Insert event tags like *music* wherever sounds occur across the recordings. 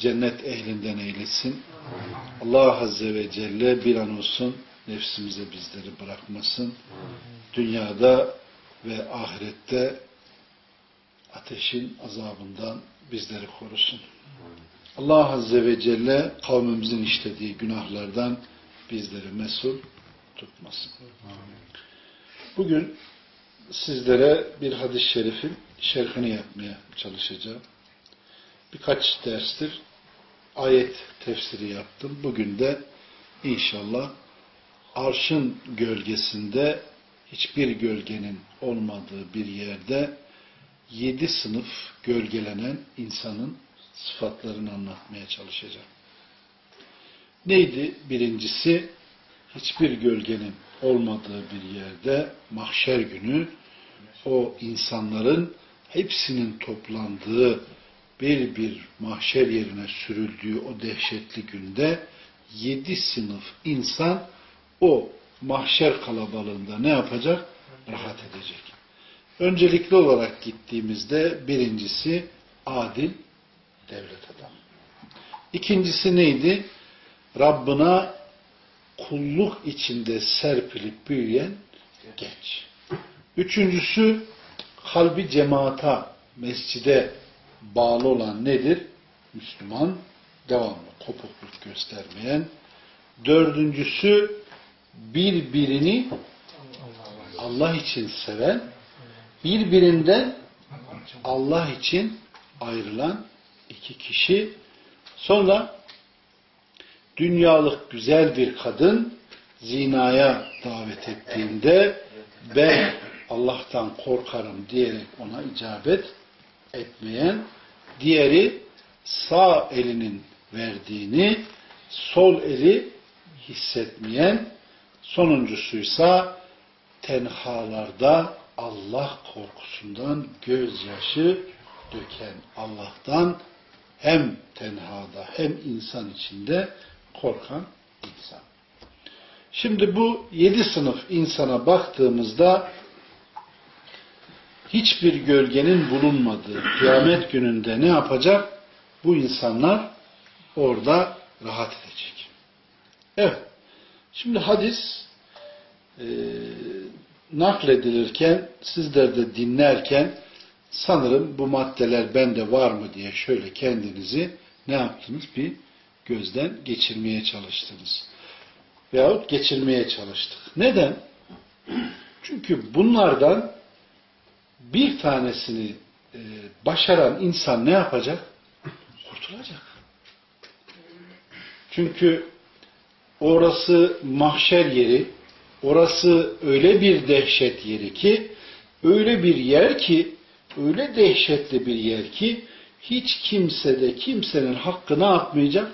cennet ehlinden eylesin. Allah Azze ve Celle bir an olsun nefsimize bizleri bırakmasın. Dünyada ve ahirette ateşin azabından bizleri korusun. Allah Azze ve Celle kavmimizin işlediği günahlardan bizleri mesul tutmasın. Bugün sizlere bir hadis-i şerifin şerhini yapmaya çalışacağım. Birkaç derstir ayet tefsiri yaptım. Bugün de inşallah arşın gölgesinde hiçbir gölgenin olmadığı bir yerde yedi sınıf gölgelenen insanın sıfatlarını anlatmaya çalışacağım. Neydi? Birincisi, hiçbir gölgenin olmadığı bir yerde mahşer günü o insanların hepsinin toplandığı bir bir mahşer yerine sürüldüğü o dehşetli günde yedi sınıf insan o mahşer kalabalığında ne yapacak? Rahat edecek. Öncelikli olarak gittiğimizde birincisi adil devlet adamı. İkincisi neydi? Rabbına kulluk içinde serpilip büyüyen genç. Üçüncüsü kalbi cemaata, mescide bağlı olan nedir? Müslüman, devamlı kopukluk göstermeyen. Dördüncüsü birbirini Allah için seven, birbirinden Allah için ayrılan iki kişi. Sonra dünyalık güzel bir kadın zinaya davet ettiğinde ben Allah'tan korkarım diyerek ona icabet etmeyen, diğeri sağ elinin verdiğini sol eli hissetmeyen, sonuncusuysa tenhalarda Allah korkusundan gözyaşı döken Allah'tan hem tenhada hem insan içinde korkan insan. Şimdi bu yedi sınıf insana baktığımızda hiçbir gölgenin bulunmadığı kıyamet gününde ne yapacak? Bu insanlar orada rahat edecek. Evet. Şimdi hadis e, nakledilirken sizler de dinlerken sanırım bu maddeler bende var mı diye şöyle kendinizi ne yaptınız? Bir gözden geçirmeye çalıştınız. Veyahut geçirmeye çalıştık. Neden? Çünkü bunlardan bir tanesini e, başaran insan ne yapacak? Kurtulacak. Çünkü orası mahşer yeri, orası öyle bir dehşet yeri ki, öyle bir yer ki, öyle dehşetli bir yer ki, hiç kimse de kimsenin hakkı ne yapmayacak?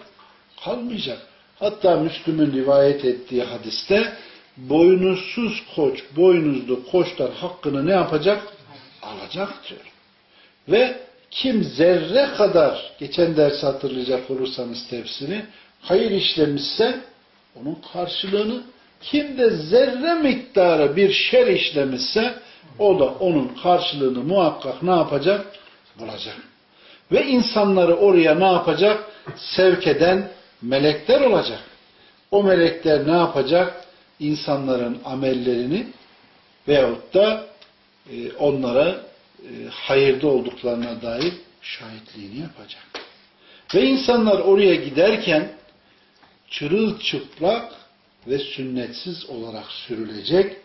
Kalmayacak. Hatta Müslüm'ün rivayet ettiği hadiste, boynuzsuz koç, boynuzlu koçlar hakkını ne yapacak? Alacak diyor. Ve kim zerre kadar, geçen ders hatırlayacak olursanız tefsiri, hayır işlemişse onun karşılığını, kim de zerre miktarı bir şer işlemişse o da onun karşılığını muhakkak ne yapacak? Bulacak. Ve insanları oraya ne yapacak? Sevk eden melekler olacak. O melekler ne yapacak? İnsanların amellerini veyahut da onlara e, hayırda olduklarına dair şahitliğini yapacak. Ve insanlar oraya giderken çırılçıplak ve sünnetsiz olarak sürülecek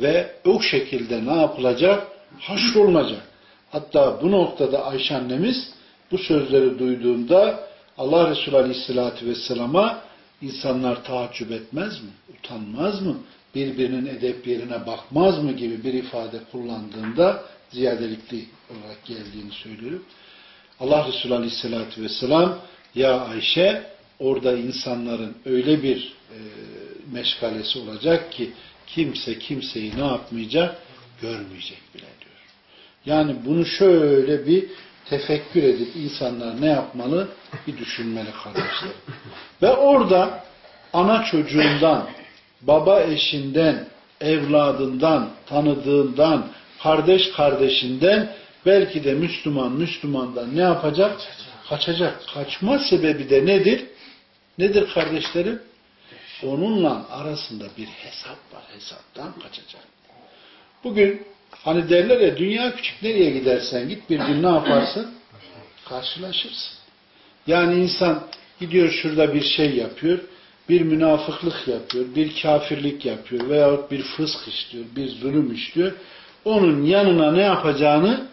ve o şekilde ne yapılacak? Haşrolunacak. Hatta bu noktada Ayşe annemiz bu sözleri duyduğunda Allah Resulü Aleyhisselatü Vesselam'a insanlar taaccüp etmez mi? Utanmaz mı? Birbirinin edep yerine bakmaz mı gibi bir ifade kullandığında ziyadelikli olarak geldiğini söylüyor. Allah Resulü Aleyhisselatü Vesselam ya Ayşe orada insanların öyle bir e, meşgalesi olacak ki kimse kimseyi ne yapmayacak? Görmeyecek bile diyor. Yani bunu şöyle bir tefekkür edip insanlar ne yapmalı? Bir düşünmeli kardeşler. Ve orada ana çocuğundan, baba eşinden, evladından, tanıdığından, kardeş kardeşinden belki de Müslüman Müslümandan ne yapacak? Kaçacak. Kaçma sebebi de nedir? Nedir kardeşlerim? Onunla arasında bir hesap var. Hesaptan kaçacak. Bugün hani derler ya dünya küçük nereye gidersen git bir gün ne yaparsın? Karşılaşırsın. Yani insan gidiyor şurada bir şey yapıyor, bir münafıklık yapıyor, bir kafirlik yapıyor veyahut bir fısk işliyor, bir zulüm işliyor. Onun yanına ne yapacağını,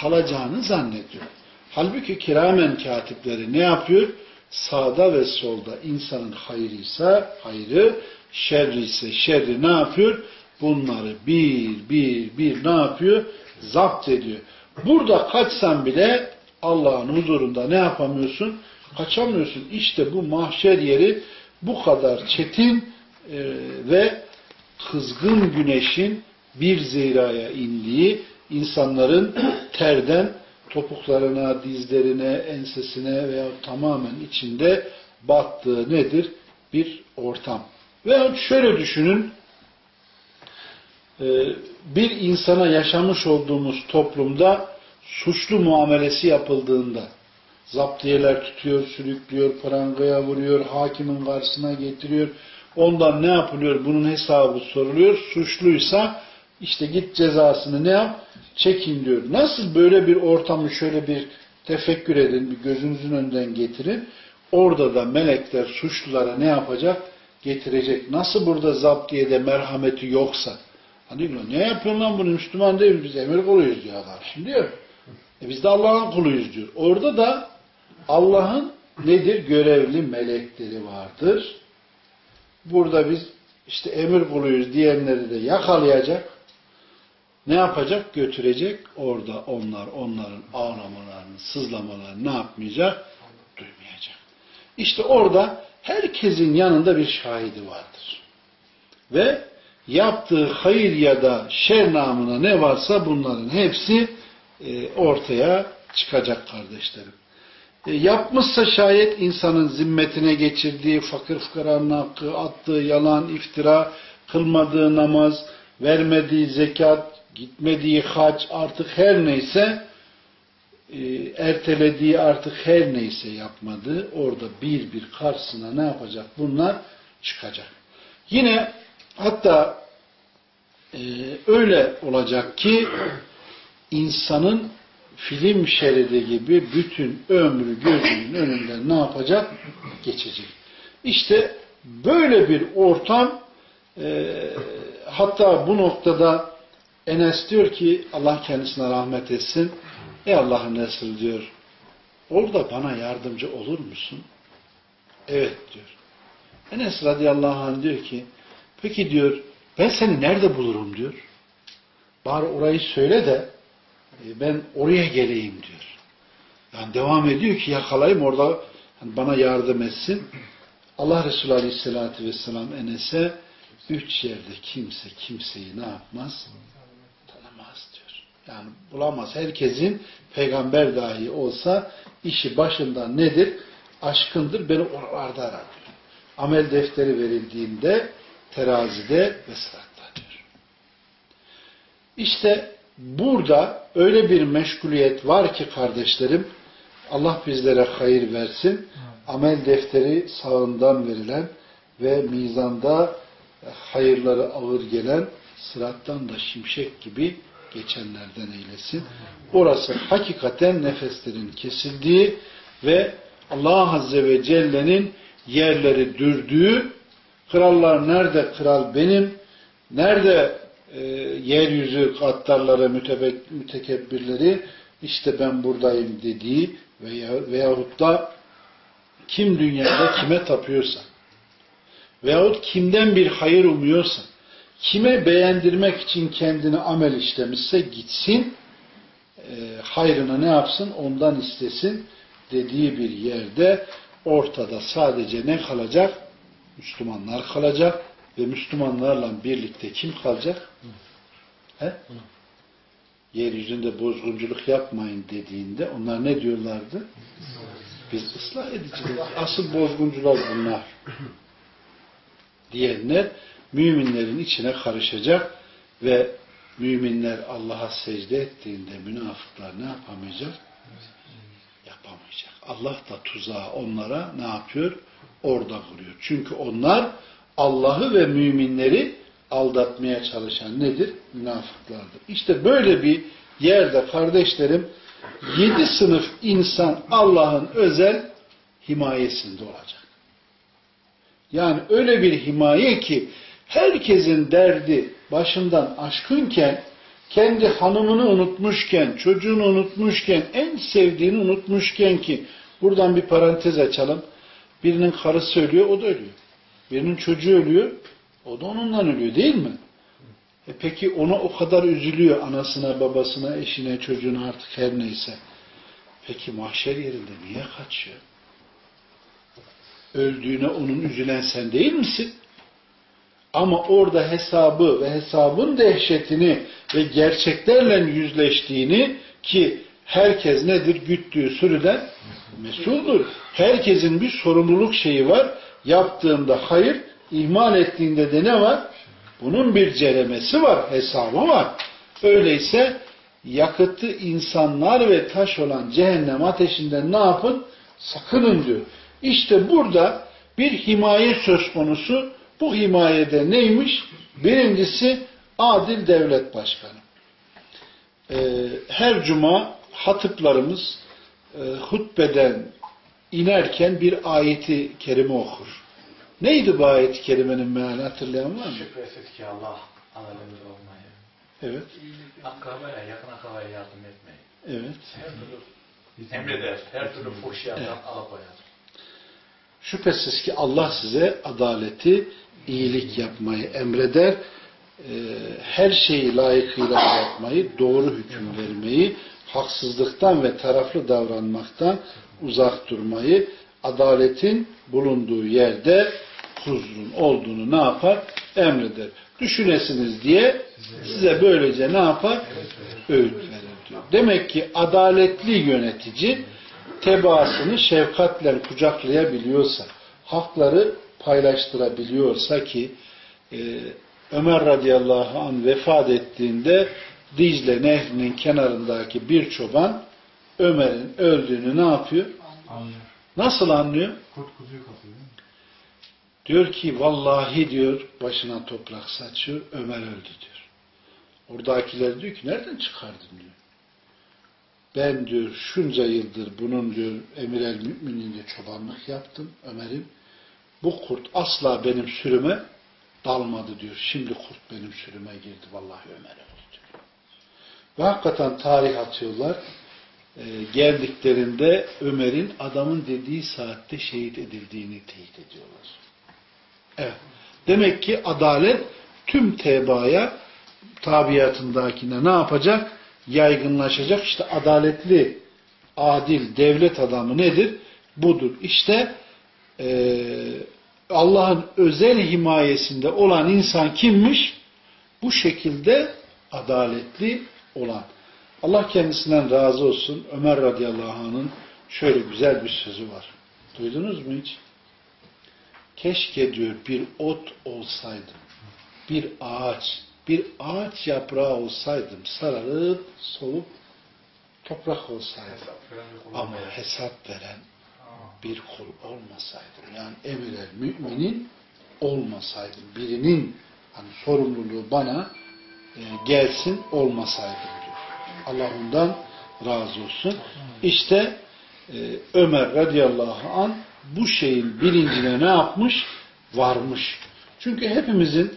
kalacağını zannediyor. Halbuki kiramen katipleri ne yapıyor? Sağda ve solda insanın hayrıysa hayrı, şerri ise şerri ne yapıyor? Bunları bir bir bir ne yapıyor? Zapt ediyor. Burada kaçsan bile Allah'ın huzurunda ne yapamıyorsun? Kaçamıyorsun. İşte bu mahşer yeri bu kadar çetin e, ve kızgın güneşin bir ziraya indiği, insanların *clears throat* terden topuklarına, dizlerine, ensesine veya tamamen içinde battığı nedir? Bir ortam. Veya şöyle düşünün, e, bir insana yaşamış olduğumuz toplumda suçlu muamelesi yapıldığında, zaptiyeler tutuyor, sürüklüyor, prangaya vuruyor, hakimin karşısına getiriyor, ondan ne yapılıyor, bunun hesabı soruluyor, suçluysa işte git cezasını ne yap? Çekin diyor. Nasıl böyle bir ortamı şöyle bir tefekkür edin, bir gözünüzün önünden getirin. Orada da melekler suçlulara ne yapacak? Getirecek. Nasıl burada zaptiyede merhameti yoksa? Hani diyor, ne yapıyorsun lan bunu Müslüman değil biz emir kuluyuz diyor adam. Şimdi diyor. E biz de Allah'ın kuluyuz diyor. Orada da Allah'ın nedir? Görevli melekleri vardır. Burada biz işte emir kuluyuz diyenleri de yakalayacak ne yapacak? Götürecek. Orada onlar onların ağlamalarını, sızlamalarını ne yapmayacak? Duymayacak. İşte orada herkesin yanında bir şahidi vardır. Ve yaptığı hayır ya da şer namına ne varsa bunların hepsi e, ortaya çıkacak kardeşlerim. E, yapmışsa şayet insanın zimmetine geçirdiği fakir fukaranın hakkı, attığı yalan, iftira, kılmadığı namaz, vermediği zekat, gitmediği hac artık her neyse e, ertelediği artık her neyse yapmadığı orada bir bir karşısına ne yapacak? Bunlar çıkacak. Yine hatta e, öyle olacak ki insanın film şeridi gibi bütün ömrü gözünün önünden ne yapacak? Geçecek. İşte böyle bir ortam e, hatta bu noktada Enes diyor ki Allah kendisine rahmet etsin. Ey Allah'ın Resulü diyor. Orada bana yardımcı olur musun? Evet diyor. Enes radıyallahu anh diyor ki peki diyor ben seni nerede bulurum diyor. Bari orayı söyle de ben oraya geleyim diyor. Yani devam ediyor ki yakalayayım orada hani bana yardım etsin. Allah Resulü Aleyhisselatü Vesselam Enes'e üç yerde kimse kimseyi ne yapmaz? Yani bulamaz. Herkesin peygamber dahi olsa işi başından nedir? Aşkındır. Beni oralarda arar diyor. Amel defteri verildiğinde terazide ve sıratta diyor. İşte burada öyle bir meşguliyet var ki kardeşlerim Allah bizlere hayır versin. Amel defteri sağından verilen ve mizanda hayırları ağır gelen sırattan da şimşek gibi geçenlerden eylesin. Orası hakikaten nefeslerin kesildiği ve Allah Azze ve Celle'nin yerleri dürdüğü, krallar nerede kral benim, nerede e, yeryüzü kattarları, mütekebbirleri, işte ben buradayım dediği veya, veyahut da kim dünyada kime tapıyorsa veyahut kimden bir hayır umuyorsa kime beğendirmek için kendini amel işlemişse gitsin e, hayrını ne yapsın ondan istesin dediği bir yerde ortada sadece ne kalacak? Müslümanlar kalacak ve Müslümanlarla birlikte kim kalacak? He? Yeryüzünde bozgunculuk yapmayın dediğinde onlar ne diyorlardı? Biz ıslah ediciler. Asıl bozguncular bunlar. Diyenler müminlerin içine karışacak ve müminler Allah'a secde ettiğinde münafıklar ne yapamayacak? Yapamayacak. Allah da tuzağı onlara ne yapıyor? Orada kuruyor. Çünkü onlar Allah'ı ve müminleri aldatmaya çalışan nedir? Münafıklardır. İşte böyle bir yerde kardeşlerim yedi sınıf insan Allah'ın özel himayesinde olacak. Yani öyle bir himaye ki herkesin derdi başından aşkınken kendi hanımını unutmuşken, çocuğunu unutmuşken, en sevdiğini unutmuşken ki buradan bir parantez açalım. Birinin karısı ölüyor, o da ölüyor. Birinin çocuğu ölüyor, o da onundan ölüyor değil mi? E peki ona o kadar üzülüyor anasına, babasına, eşine, çocuğuna artık her neyse. Peki mahşer yerinde niye kaçıyor? Öldüğüne onun üzülen sen değil misin? Ama orada hesabı ve hesabın dehşetini ve gerçeklerle yüzleştiğini ki herkes nedir? Güttüğü sürüden mesuldur. Herkesin bir sorumluluk şeyi var. Yaptığında hayır, ihmal ettiğinde de ne var? Bunun bir ceremesi var, hesabı var. Öyleyse yakıtı insanlar ve taş olan cehennem ateşinden ne yapın? Sakının diyor. İşte burada bir himaye söz konusu. Bu himayede neymiş? Birincisi adil devlet başkanı. Ee, her cuma hatıplarımız e, hutbeden inerken bir ayeti kerime okur. Neydi bu ayet-i kerimenin meali hatırlayan var mı? Şüphesiz ki Allah analemiz olmayı, Evet. akrabaya, yakın akrabaya yardım etmeyi, Evet. her türlü emreder, her türlü fuhşiyattan Evet. alıkoyar. Şüphesiz ki Allah size adaleti, iyilik yapmayı emreder. Her şeyi layıkıyla yapmayı, doğru hüküm vermeyi, haksızlıktan ve taraflı davranmaktan uzak durmayı, adaletin bulunduğu yerde huzurun olduğunu ne yapar? Emreder. Düşünesiniz diye size böylece ne yapar? Öğüt verir diyor. Demek ki adaletli yönetici tebaasını şefkatle kucaklayabiliyorsa, hakları paylaştırabiliyorsa ki e, Ömer radıyallahu anh vefat ettiğinde Dicle nehrinin kenarındaki bir çoban Ömer'in öldüğünü ne yapıyor? Anlıyor. Nasıl anlıyor? Kurt kuzuyu kapıyor? Diyor ki vallahi diyor başına toprak saçıyor Ömer öldü diyor. Oradakiler diyor ki nereden çıkardın diyor. Ben diyor şunca yıldır bunun diyor emir el mümininde çobanlık yaptım Ömer'im. Bu kurt asla benim sürüme dalmadı diyor. Şimdi kurt benim sürüme girdi. Vallahi Ömer öldü diyor. Ve hakikaten tarih atıyorlar. Ee, geldiklerinde Ömer'in adamın dediği saatte şehit edildiğini teyit ediyorlar. Evet. Demek ki adalet tüm tebaaya tabiatındakine ne yapacak? Yaygınlaşacak. İşte adaletli, adil devlet adamı nedir? Budur. İşte eee Allah'ın özel himayesinde olan insan kimmiş? Bu şekilde adaletli olan. Allah kendisinden razı olsun. Ömer radıyallahu anh'ın şöyle güzel bir sözü var. Duydunuz mu hiç? Keşke diyor bir ot olsaydım, bir ağaç, bir ağaç yaprağı olsaydım, sararıp solup toprak olsaydım. Ama hesap veren bir kul olmasaydım, yani emir el müminin olmasaydım, birinin hani sorumluluğu bana gelsin olmasaydım diyor. Allah ondan razı olsun. İşte e, Ömer radıyallahu an bu şeyin bilincine ne yapmış? Varmış. Çünkü hepimizin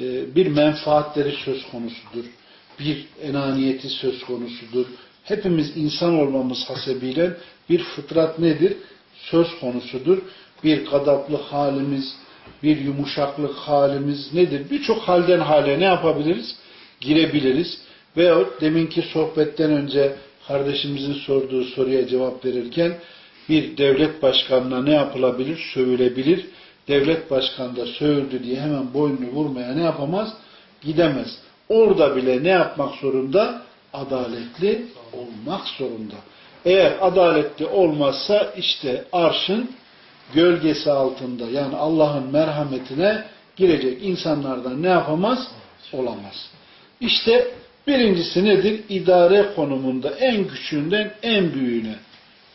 e, bir menfaatleri söz konusudur. Bir enaniyeti söz konusudur. Hepimiz insan olmamız hasebiyle bir fıtrat nedir? Söz konusudur. Bir gadaplı halimiz, bir yumuşaklık halimiz nedir? Birçok halden hale ne yapabiliriz? Girebiliriz. Veyahut deminki sohbetten önce kardeşimizin sorduğu soruya cevap verirken bir devlet başkanına ne yapılabilir? Sövülebilir. Devlet başkanı da sövüldü diye hemen boynunu vurmaya ne yapamaz? Gidemez. Orada bile ne yapmak zorunda? Adaletli olmak zorunda. Eğer adaletli olmazsa işte arşın gölgesi altında yani Allah'ın merhametine girecek insanlardan ne yapamaz? Olamaz. İşte birincisi nedir? İdare konumunda en küçüğünden en büyüğüne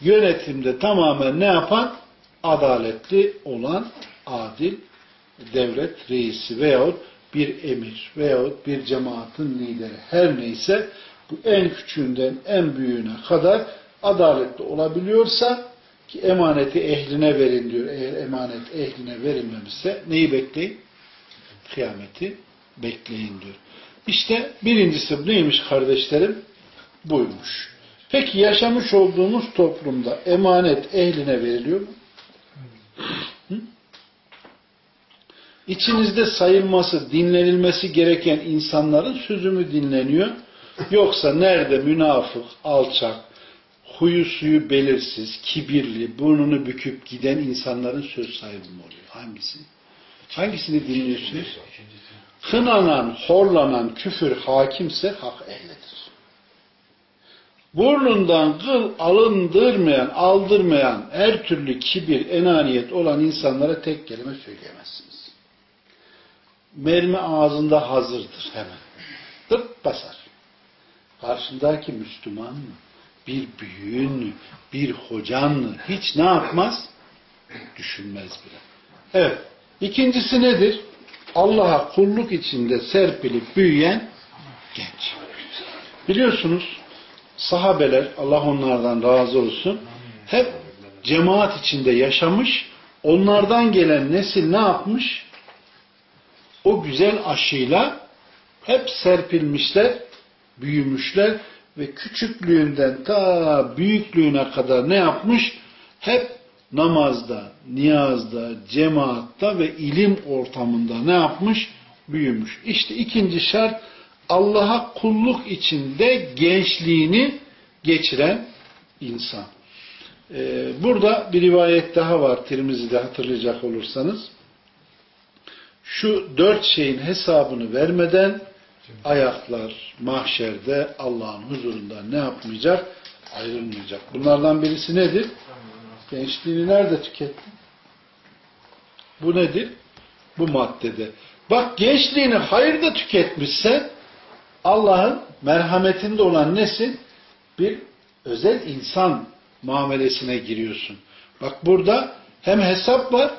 yönetimde tamamen ne yapan? Adaletli olan adil devlet reisi veyahut bir emir veyahut bir cemaatin lideri her neyse bu en küçüğünden en büyüğüne kadar adaletli olabiliyorsa ki emaneti ehline verin diyor. Eğer emanet ehline verilmemişse neyi bekleyin? Kıyameti bekleyin diyor. İşte birincisi neymiş kardeşlerim? Buymuş. Peki yaşamış olduğumuz toplumda emanet ehline veriliyor mu? İçinizde sayılması, dinlenilmesi gereken insanların sözü mü dinleniyor? Yoksa nerede münafık, alçak, huyu suyu belirsiz, kibirli, burnunu büküp giden insanların söz sahibi mi oluyor? Hangisi? Hangisini dinliyorsunuz? Kınanan, horlanan küfür hakimse hak ehlidir. Burnundan kıl alındırmayan, aldırmayan her türlü kibir, enaniyet olan insanlara tek kelime söyleyemezsiniz. Mermi ağzında hazırdır hemen. Dırt basar. Karşındaki Müslüman mı? Bir büyüğün mü? Bir hocan mı? Hiç ne yapmaz? Düşünmez bile. Evet. İkincisi nedir? Allah'a kulluk içinde serpilip büyüyen genç. Biliyorsunuz sahabeler Allah onlardan razı olsun hep cemaat içinde yaşamış onlardan gelen nesil ne yapmış? O güzel aşıyla hep serpilmişler, büyümüşler ve küçüklüğünden ta büyüklüğüne kadar ne yapmış? Hep namazda, niyazda, cemaatta ve ilim ortamında ne yapmış? Büyümüş. İşte ikinci şart Allah'a kulluk içinde gençliğini geçiren insan. Ee, burada bir rivayet daha var Tirmizi'de hatırlayacak olursanız. Şu dört şeyin hesabını vermeden ayaklar mahşerde Allah'ın huzurunda ne yapmayacak? Ayrılmayacak. Bunlardan birisi nedir? Gençliğini nerede tükettin? Bu nedir? Bu maddede. Bak gençliğini hayırda tüketmişsen Allah'ın merhametinde olan nesin? Bir özel insan muamelesine giriyorsun. Bak burada hem hesap var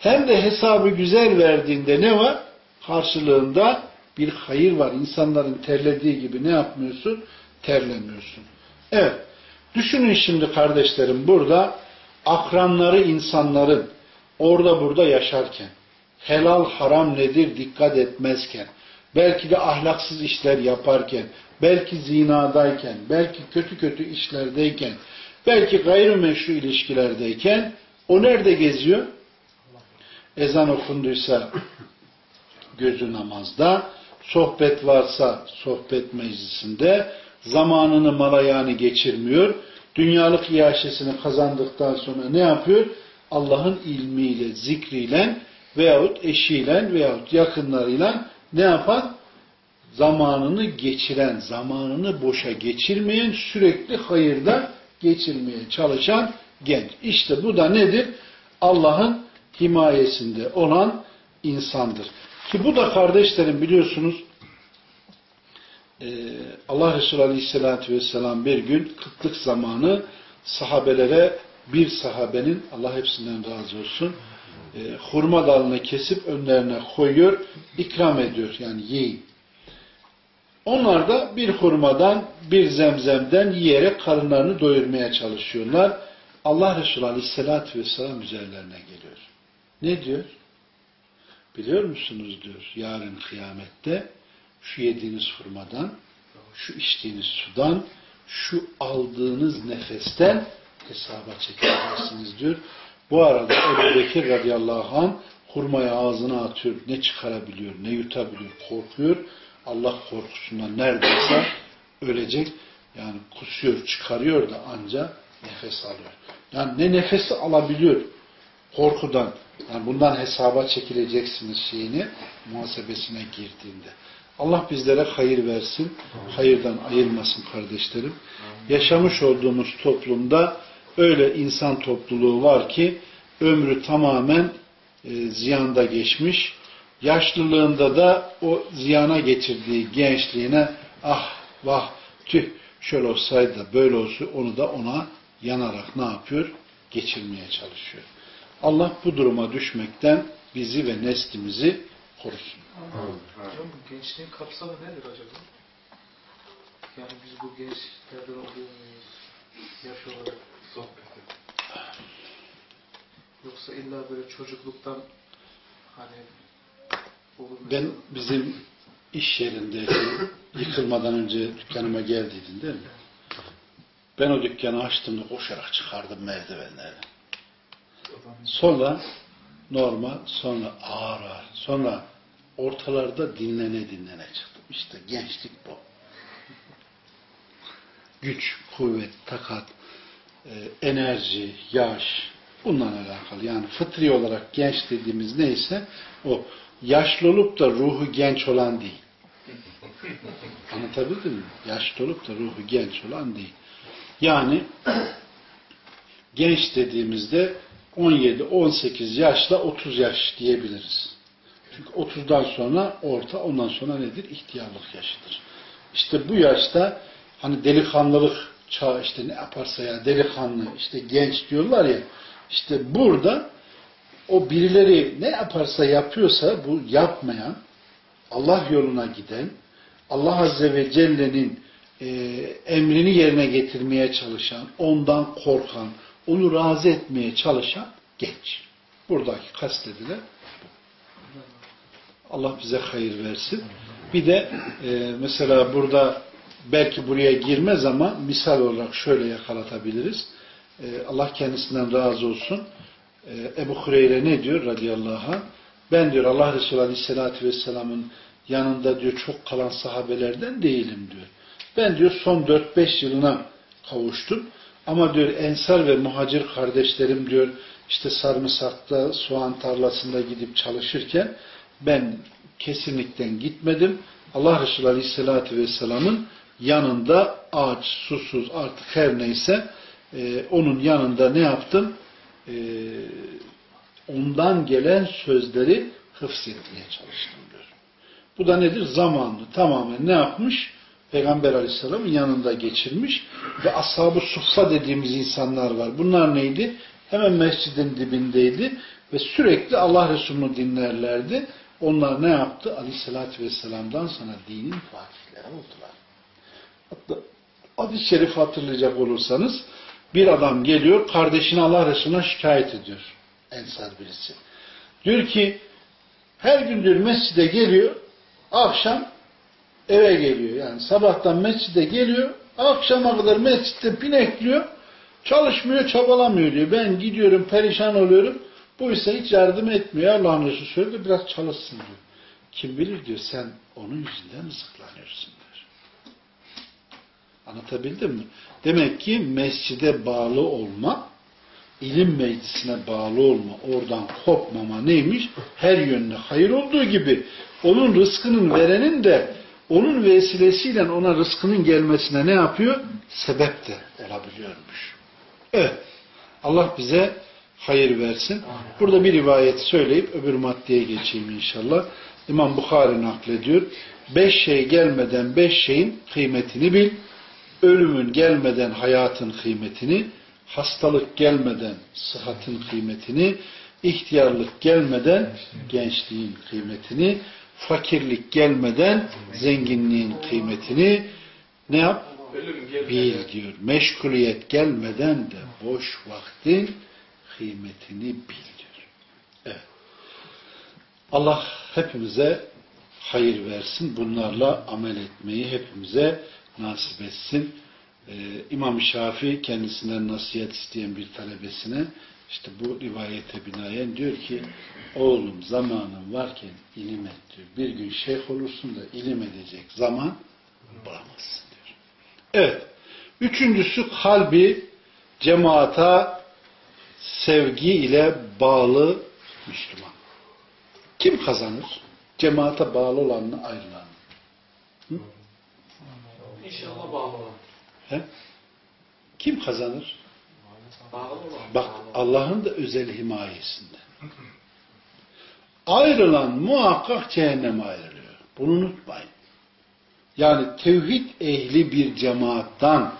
hem de hesabı güzel verdiğinde ne var? Karşılığında bir hayır var. İnsanların terlediği gibi ne yapmıyorsun? Terlemiyorsun. Evet. Düşünün şimdi kardeşlerim burada akranları insanların orada burada yaşarken helal haram nedir dikkat etmezken belki de ahlaksız işler yaparken belki zinadayken belki kötü kötü işlerdeyken belki gayrimeşru ilişkilerdeyken o nerede geziyor? Ezan okunduysa gözü namazda, sohbet varsa sohbet meclisinde, zamanını malayani geçirmiyor, dünyalık iaşesini kazandıktan sonra ne yapıyor? Allah'ın ilmiyle, zikriyle veyahut eşiyle veyahut yakınlarıyla ne yapan? Zamanını geçiren, zamanını boşa geçirmeyen, sürekli hayırda geçirmeye çalışan genç. İşte bu da nedir? Allah'ın himayesinde olan insandır. Ki bu da kardeşlerim biliyorsunuz Allah Resulü Aleyhisselatü Vesselam bir gün kıtlık zamanı sahabelere bir sahabenin Allah hepsinden razı olsun e, hurma dalını kesip önlerine koyuyor, ikram ediyor. Yani yiyin. Onlar da bir hurmadan, bir zemzemden yiyerek karınlarını doyurmaya çalışıyorlar. Allah Resulü Aleyhisselatü Vesselam üzerlerine geliyor. Ne diyor? Biliyor musunuz diyor yarın kıyamette şu yediğiniz hurmadan, şu içtiğiniz sudan, şu aldığınız nefesten hesaba çekileceksiniz diyor. Bu arada Ebu Bekir radıyallahu anh hurmayı ağzına atıyor. Ne çıkarabiliyor, ne yutabiliyor, korkuyor. Allah korkusundan neredeyse ölecek. Yani kusuyor, çıkarıyor da anca nefes alıyor. Yani ne nefesi alabiliyor korkudan. Yani bundan hesaba çekileceksiniz şeyini muhasebesine girdiğinde. Allah bizlere hayır versin, hayırdan ayırmasın kardeşlerim. Yaşamış olduğumuz toplumda öyle insan topluluğu var ki ömrü tamamen e, ziyanda geçmiş. Yaşlılığında da o ziyana getirdiği gençliğine ah vah tüh şöyle olsaydı da böyle olsa onu da ona yanarak ne yapıyor? Geçirmeye çalışıyor. Allah bu duruma düşmekten bizi ve neslimizi korusun. Hocam bu gençliğin kapsamı nedir acaba? Yani biz bu gençlerden oluyor muyuz? Yaş olarak. Yoksa illa böyle çocukluktan hani olur mu? Ben bizim iş yerindeki *coughs* yıkılmadan önce dükkanıma geldiydin değil mi? Ben o dükkanı açtığımda koşarak çıkardım merdivenleri. Sonra normal, sonra ağır ağır, sonra ortalarda dinlene dinlene çıktım. İşte gençlik bu. Güç, kuvvet, takat, e, enerji, yaş, bununla alakalı. Yani fıtri olarak genç dediğimiz neyse o yaşlı olup da ruhu genç olan değil. Anlatabildim mi? Yaşlı olup da ruhu genç olan değil. Yani genç dediğimizde 17-18 yaşla 30 yaş diyebiliriz. Çünkü 30'dan sonra orta, ondan sonra nedir? İhtiyarlık yaşıdır. İşte bu yaşta hani delikanlılık çağı işte ne yaparsa ya delikanlı, işte genç diyorlar ya işte burada o birileri ne yaparsa yapıyorsa bu yapmayan, Allah yoluna giden, Allah Azze ve Celle'nin e, emrini yerine getirmeye çalışan, ondan korkan, onu razı etmeye çalışan genç. Buradaki kastedilen Allah bize hayır versin. Bir de e, mesela burada belki buraya girmez ama misal olarak şöyle yakalatabiliriz. E, Allah kendisinden razı olsun. E, Ebu Hureyre ne diyor radıyallahu anh? Ben diyor Allah Resulü aleyhissalatü vesselamın yanında diyor çok kalan sahabelerden değilim diyor. Ben diyor son 4-5 yılına kavuştum. Ama diyor ensar ve muhacir kardeşlerim diyor işte sarımsakta soğan tarlasında gidip çalışırken ben kesinlikle gitmedim. Allah Resulü Aleyhisselatü Vesselam'ın yanında aç, susuz artık her neyse e, onun yanında ne yaptım? E, ondan gelen sözleri hıfzetmeye çalıştım diyor. Bu da nedir? Zamanlı. Tamamen ne yapmış? Peygamber Aleyhisselam'ın yanında geçirmiş ve ashab-ı suffa dediğimiz insanlar var. Bunlar neydi? Hemen mescidin dibindeydi ve sürekli Allah Resulü'nü dinlerlerdi. Onlar ne yaptı? Aleyhisselatü Vesselam'dan sonra dinin fakihleri oldular. Hatta hadis-i şerif hatırlayacak olursanız bir adam geliyor, kardeşini Allah Resulü'ne şikayet ediyor. Ensar birisi. Diyor ki her gün diyor mescide geliyor, akşam eve geliyor. Yani sabahtan mescide geliyor, akşama kadar mescitte pinekliyor, çalışmıyor, çabalamıyor diyor. Ben gidiyorum, perişan oluyorum. Bu ise hiç yardım etmiyor. Allah'ın Resulü söyledi, biraz çalışsın diyor. Kim bilir diyor, sen onun yüzünden rızıklanıyorsun diyor. Anlatabildim mi? Demek ki mescide bağlı olma, ilim meclisine bağlı olma, oradan kopmama neymiş? Her yönüne hayır olduğu gibi onun rızkının verenin de onun vesilesiyle ona rızkının gelmesine ne yapıyor? Sebep de olabiliyormuş. Evet. Allah bize hayır versin. Burada bir rivayet söyleyip öbür maddeye geçeyim inşallah. İmam Bukhari naklediyor. Beş şey gelmeden beş şeyin kıymetini bil. Ölümün gelmeden hayatın kıymetini, hastalık gelmeden sıhhatin kıymetini, ihtiyarlık gelmeden gençliğin kıymetini, fakirlik gelmeden zenginliğin kıymetini ne yap? Bil diyor. Meşguliyet gelmeden de boş vaktin kıymetini bil diyor. Evet. Allah hepimize hayır versin. Bunlarla amel etmeyi hepimize nasip etsin. Ee, İmam Şafii kendisinden nasihat isteyen bir talebesine işte bu rivayete binaen diyor ki oğlum zamanın varken ilim et diyor. Bir gün şeyh olursun da ilim edecek zaman bulamazsın diyor. Evet. Üçüncüsü kalbi cemaata sevgi ile bağlı Müslüman. Kim kazanır? Cemaate bağlı olanla ayrılan. İnşallah bağlı olan. He? Kim kazanır? Bağlı olan. Bak Allah'ın da özel himayesinde. Ayrılan muhakkak cehenneme ayrılıyor. Bunu unutmayın. Yani tevhid ehli bir cemaattan,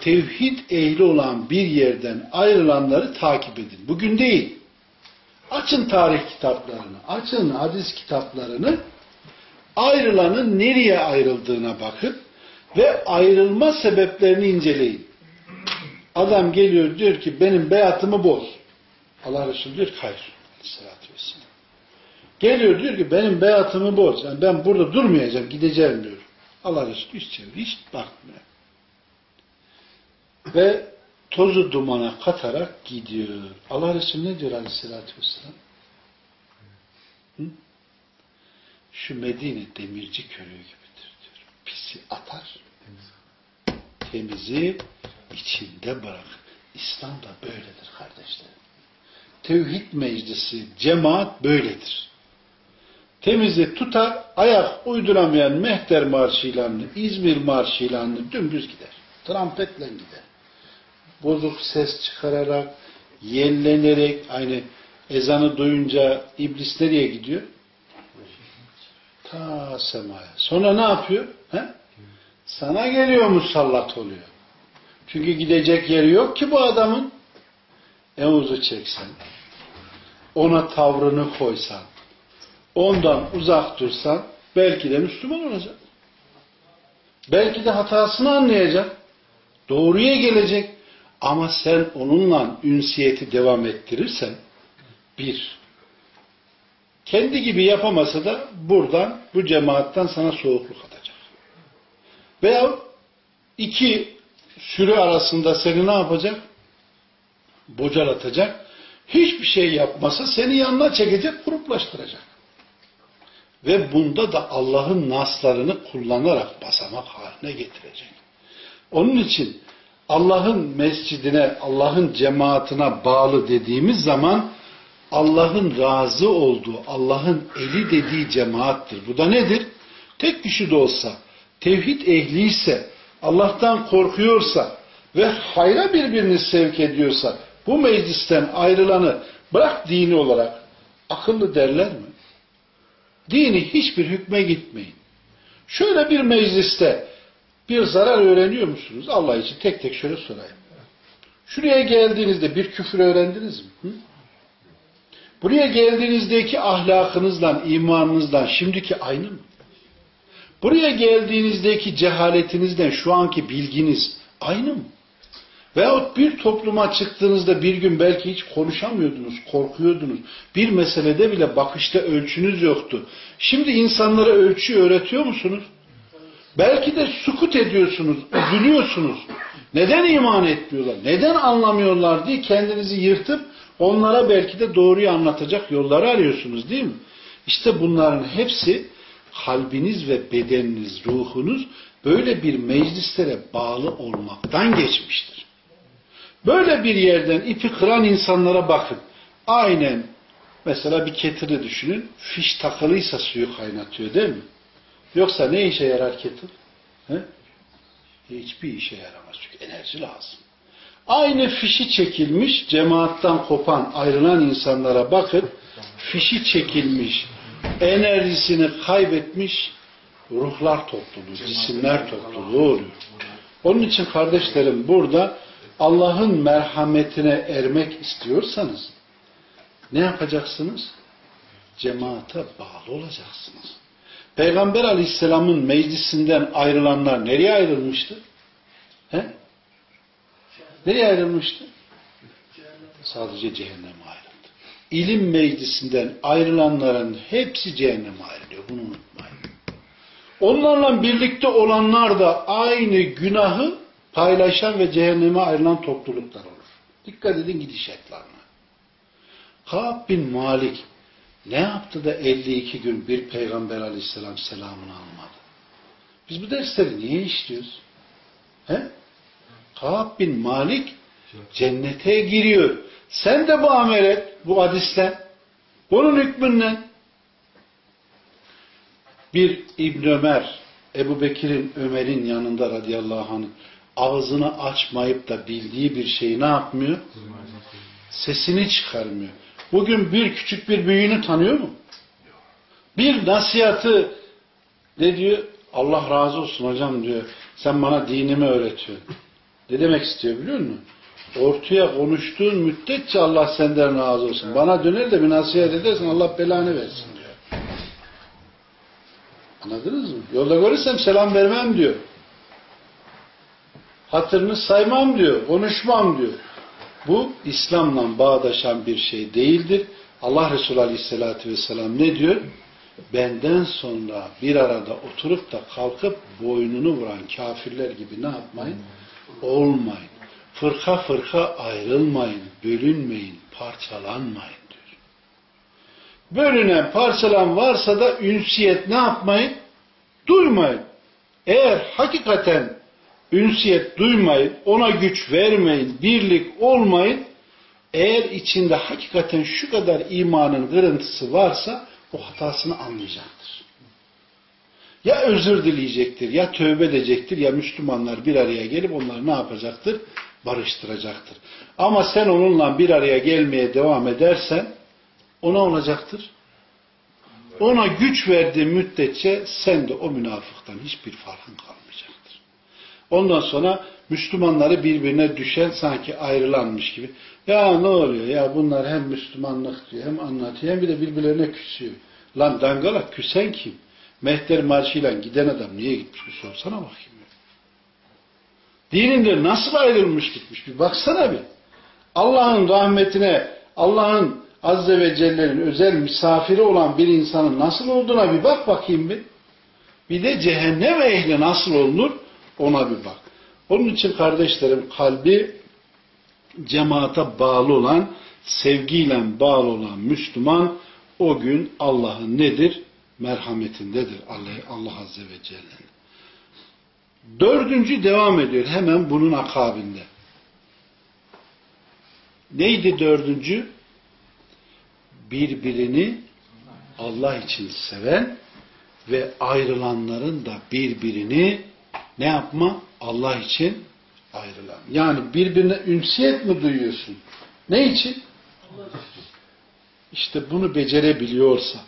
tevhid ehli olan bir yerden ayrılanları takip edin. Bugün değil. Açın tarih kitaplarını, açın hadis kitaplarını, ayrılanın nereye ayrıldığına bakın ve ayrılma sebeplerini inceleyin. Adam geliyor diyor ki benim beyatımı boz. Allah Resulü diyor ki hayır. Aleyhissalatü vesselam. Geliyor diyor ki benim beyatımı boz. Yani ben burada durmayacağım gideceğim diyor. Allah Resulü hiç çeviriyor. Hiç bakmıyor. Ve tozu dumana katarak gidiyor. Allah Resulü ne diyor Aleyhisselatü vesselam? Hı? Şu Medine demirci körüğü gibidir diyor. Pisi atar. Temizi içinde bırak. İslam da böyledir kardeşlerim. Tevhid meclisi, cemaat böyledir. Temizi tutar, ayak uyduramayan Mehter Marşı İzmir Marşı ilanını dümdüz gider. Trampetle gider. Bozuk ses çıkararak, yellenerek, aynı ezanı duyunca iblis nereye gidiyor? Ta semaya. Sonra ne yapıyor? He? Sana geliyor musallat oluyor. Çünkü gidecek yeri yok ki bu adamın. Evuzu çeksen, ona tavrını koysan, ondan uzak dursan, belki de Müslüman olacak. Belki de hatasını anlayacak. Doğruya gelecek. Ama sen onunla ünsiyeti devam ettirirsen, bir, kendi gibi yapamasa da buradan, bu cemaatten sana soğukluk atacak. Veya iki sürü arasında seni ne yapacak? Bocalatacak. Hiçbir şey yapmasa seni yanına çekecek, gruplaştıracak. Ve bunda da Allah'ın naslarını kullanarak basamak haline getirecek. Onun için Allah'ın mescidine, Allah'ın cemaatine bağlı dediğimiz zaman Allah'ın razı olduğu, Allah'ın eli dediği cemaattir. Bu da nedir? Tek kişi de olsa, tevhid ehliyse, Allah'tan korkuyorsa ve hayra birbirini sevk ediyorsa bu meclisten ayrılanı bırak dini olarak akıllı derler mi? Dini hiçbir hükme gitmeyin. Şöyle bir mecliste bir zarar öğreniyor musunuz? Allah için tek tek şöyle sorayım. Şuraya geldiğinizde bir küfür öğrendiniz mi? Hı? Buraya geldiğinizdeki ahlakınızla, imanınızla şimdiki aynı mı? Buraya geldiğinizdeki cehaletinizden şu anki bilginiz aynı mı? Veyahut bir topluma çıktığınızda bir gün belki hiç konuşamıyordunuz, korkuyordunuz. Bir meselede bile bakışta ölçünüz yoktu. Şimdi insanlara ölçü öğretiyor musunuz? Belki de sukut ediyorsunuz, üzülüyorsunuz. Neden iman etmiyorlar, neden anlamıyorlar diye kendinizi yırtıp onlara belki de doğruyu anlatacak yolları arıyorsunuz değil mi? İşte bunların hepsi kalbiniz ve bedeniniz, ruhunuz böyle bir meclislere bağlı olmaktan geçmiştir. Böyle bir yerden ipi kıran insanlara bakın. Aynen mesela bir ketiri düşünün. Fiş takılıysa suyu kaynatıyor değil mi? Yoksa ne işe yarar ketil? He? Hiçbir işe yaramaz. Çünkü enerji lazım. Aynı fişi çekilmiş, cemaattan kopan, ayrılan insanlara bakın. Fişi çekilmiş, enerjisini kaybetmiş ruhlar topluluğu, cisimler topluluğu oluyor. Onun için kardeşlerim burada Allah'ın merhametine ermek istiyorsanız ne yapacaksınız? Cemaate bağlı olacaksınız. Peygamber aleyhisselamın meclisinden ayrılanlar nereye ayrılmıştı? He? Nereye ayrılmıştı? Sadece cehenneme ayrıldı. İlim meclisinden ayrılanların hepsi cehenneme ayrılıyor. Bunu unutmayın. Onlarla birlikte olanlar da aynı günahı paylaşan ve cehenneme ayrılan topluluklar olur. Dikkat edin gidişatlarına. Kaab bin Malik ne yaptı da 52 gün bir peygamber aleyhisselam selamını almadı? Biz bu dersleri niye işliyoruz? He? Kaab bin Malik cennete giriyor. Sen de bu amel et, bu hadisle. Bunun hükmünden. Bir İbn Ömer, Ebu Bekir'in Ömer'in yanında radıyallahu anh ağzını açmayıp da bildiği bir şeyi ne yapmıyor? Sesini çıkarmıyor. Bugün bir küçük bir büyüğünü tanıyor mu? Bir nasihatı ne diyor? Allah razı olsun hocam diyor. Sen bana dinimi öğretiyorsun. Ne demek istiyor biliyor musun? Ortaya konuştuğun müddetçe Allah senden razı olsun. Bana döner de bir nasihat edersen Allah belanı versin diyor. Anladınız mı? Yolda görürsem selam vermem diyor. Hatırını saymam diyor. Konuşmam diyor. Bu İslam'la bağdaşan bir şey değildir. Allah Resulü Aleyhisselatü Vesselam ne diyor? Benden sonra bir arada oturup da kalkıp boynunu vuran kafirler gibi ne yapmayın? Olmayın. Fırka fırka ayrılmayın, bölünmeyin, parçalanmayın diyor. Bölünen, parçalan varsa da ünsiyet ne yapmayın? Duymayın. Eğer hakikaten ünsiyet duymayın, ona güç vermeyin, birlik olmayın, eğer içinde hakikaten şu kadar imanın kırıntısı varsa o hatasını anlayacaktır. Ya özür dileyecektir, ya tövbe edecektir, ya Müslümanlar bir araya gelip onları ne yapacaktır? Barıştıracaktır. Ama sen onunla bir araya gelmeye devam edersen, ona olacaktır. Ona güç verdiği müddetçe sen de o münafıktan hiçbir farkın kalmayacaktır. Ondan sonra Müslümanları birbirine düşen sanki ayrılanmış gibi. Ya ne oluyor ya bunlar hem Müslümanlık diyor hem anlatıyor hem bir de birbirlerine küsüyor. Lan dangalak küsen kim? Mehter marşıyla giden adam niye gitmiş bir sorsana bakayım. Dininde nasıl ayrılmış gitmiş bir baksana bir. Allah'ın rahmetine, Allah'ın Azze ve Celle'nin özel misafiri olan bir insanın nasıl olduğuna bir bak bakayım bir. Bir de cehennem ehli nasıl olunur ona bir bak. Onun için kardeşlerim kalbi cemaate bağlı olan, sevgiyle bağlı olan Müslüman o gün Allah'ın nedir? Merhametindedir Allah, Allah Azze ve Celle'nin. Dördüncü devam ediyor hemen bunun akabinde. Neydi dördüncü? Birbirini Allah için seven ve ayrılanların da birbirini ne yapma? Allah için ayrılan. Yani birbirine ünsiyet mi duyuyorsun? Ne için? İşte bunu becerebiliyorsa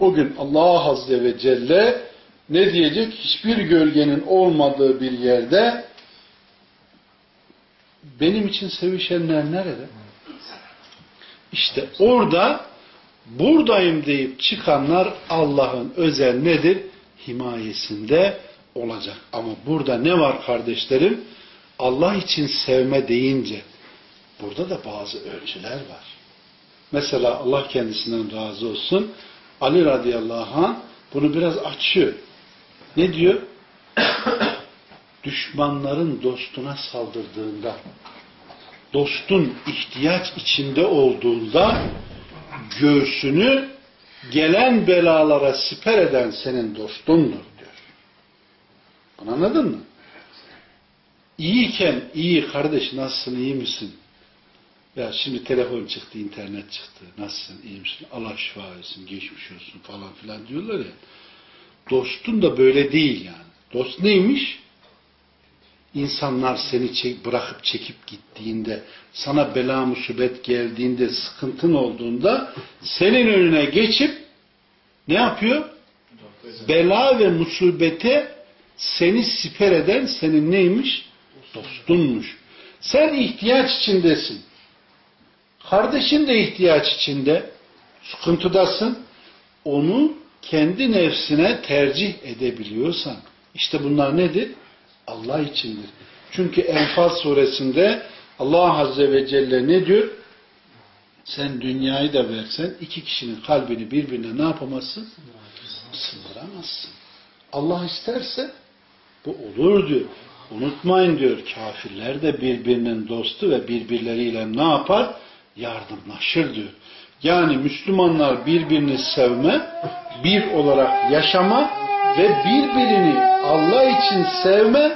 o gün Allah Azze ve Celle ne diyecek? Hiçbir gölgenin olmadığı bir yerde benim için sevişenler nerede? İşte orada buradayım deyip çıkanlar Allah'ın özel nedir? Himayesinde olacak. Ama burada ne var kardeşlerim? Allah için sevme deyince burada da bazı ölçüler var. Mesela Allah kendisinden razı olsun. Ali radıyallahu anh bunu biraz açıyor. Ne diyor? *coughs* Düşmanların dostuna saldırdığında, dostun ihtiyaç içinde olduğunda göğsünü gelen belalara siper eden senin dostundur. Bunu anladın mı? İyiyken iyi kardeş nasılsın iyi misin? Ya şimdi telefon çıktı, internet çıktı. Nasılsın, iyi misin? Allah şifa versin, geçmiş olsun falan filan diyorlar ya. Dostun da böyle değil yani. Dost neymiş? İnsanlar seni çek, bırakıp çekip gittiğinde, sana bela musibet geldiğinde, sıkıntın olduğunda senin önüne geçip ne yapıyor? Bela ve musibete seni siper eden senin neymiş? Dostunmuş. Sen ihtiyaç içindesin. Kardeşin de ihtiyaç içinde. Sıkıntıdasın. Onu kendi nefsine tercih edebiliyorsan işte bunlar nedir? Allah içindir. Çünkü Enfal suresinde Allah Azze ve Celle ne diyor? Sen dünyayı da versen iki kişinin kalbini birbirine ne yapamazsın? Sındıramazsın. Allah isterse bu olur diyor. Unutmayın diyor kafirler de birbirinin dostu ve birbirleriyle ne yapar? Yardımlaşır diyor. Yani Müslümanlar birbirini sevme, bir olarak yaşama ve birbirini Allah için sevme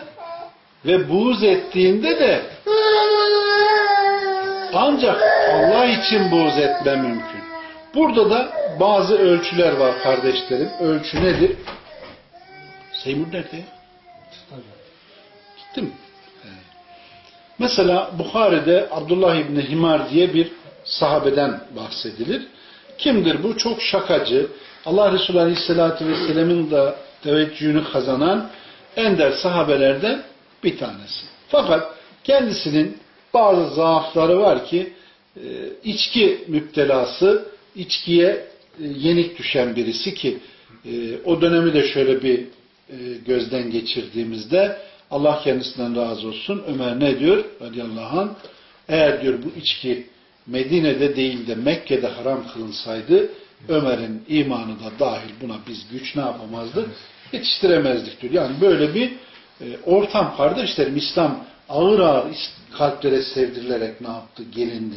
ve buğz ettiğinde de ancak Allah için buğz etme mümkün. Burada da bazı ölçüler var kardeşlerim. Ölçü nedir? Seymur nerede ya? Gitti mi? Mesela Bukhari'de Abdullah İbni Himar diye bir sahabeden bahsedilir. Kimdir bu? Çok şakacı. Allah Resulü Aleyhisselatü Vesselam'ın da teveccühünü kazanan ender sahabelerden bir tanesi. Fakat kendisinin bazı zaafları var ki e, içki müptelası, içkiye e, yenik düşen birisi ki e, o dönemi de şöyle bir gözden geçirdiğimizde Allah kendisinden razı olsun. Ömer ne diyor? Radiyallahu anh eğer diyor bu içki Medine'de değil de Mekke'de haram kılınsaydı Ömer'in imanı da dahil buna biz güç ne yapamazdık? Yetiştiremezdik diyor. Yani böyle bir e, ortam kardeşlerim İslam ağır ağır kalplere sevdirilerek ne yaptı? Gelindi.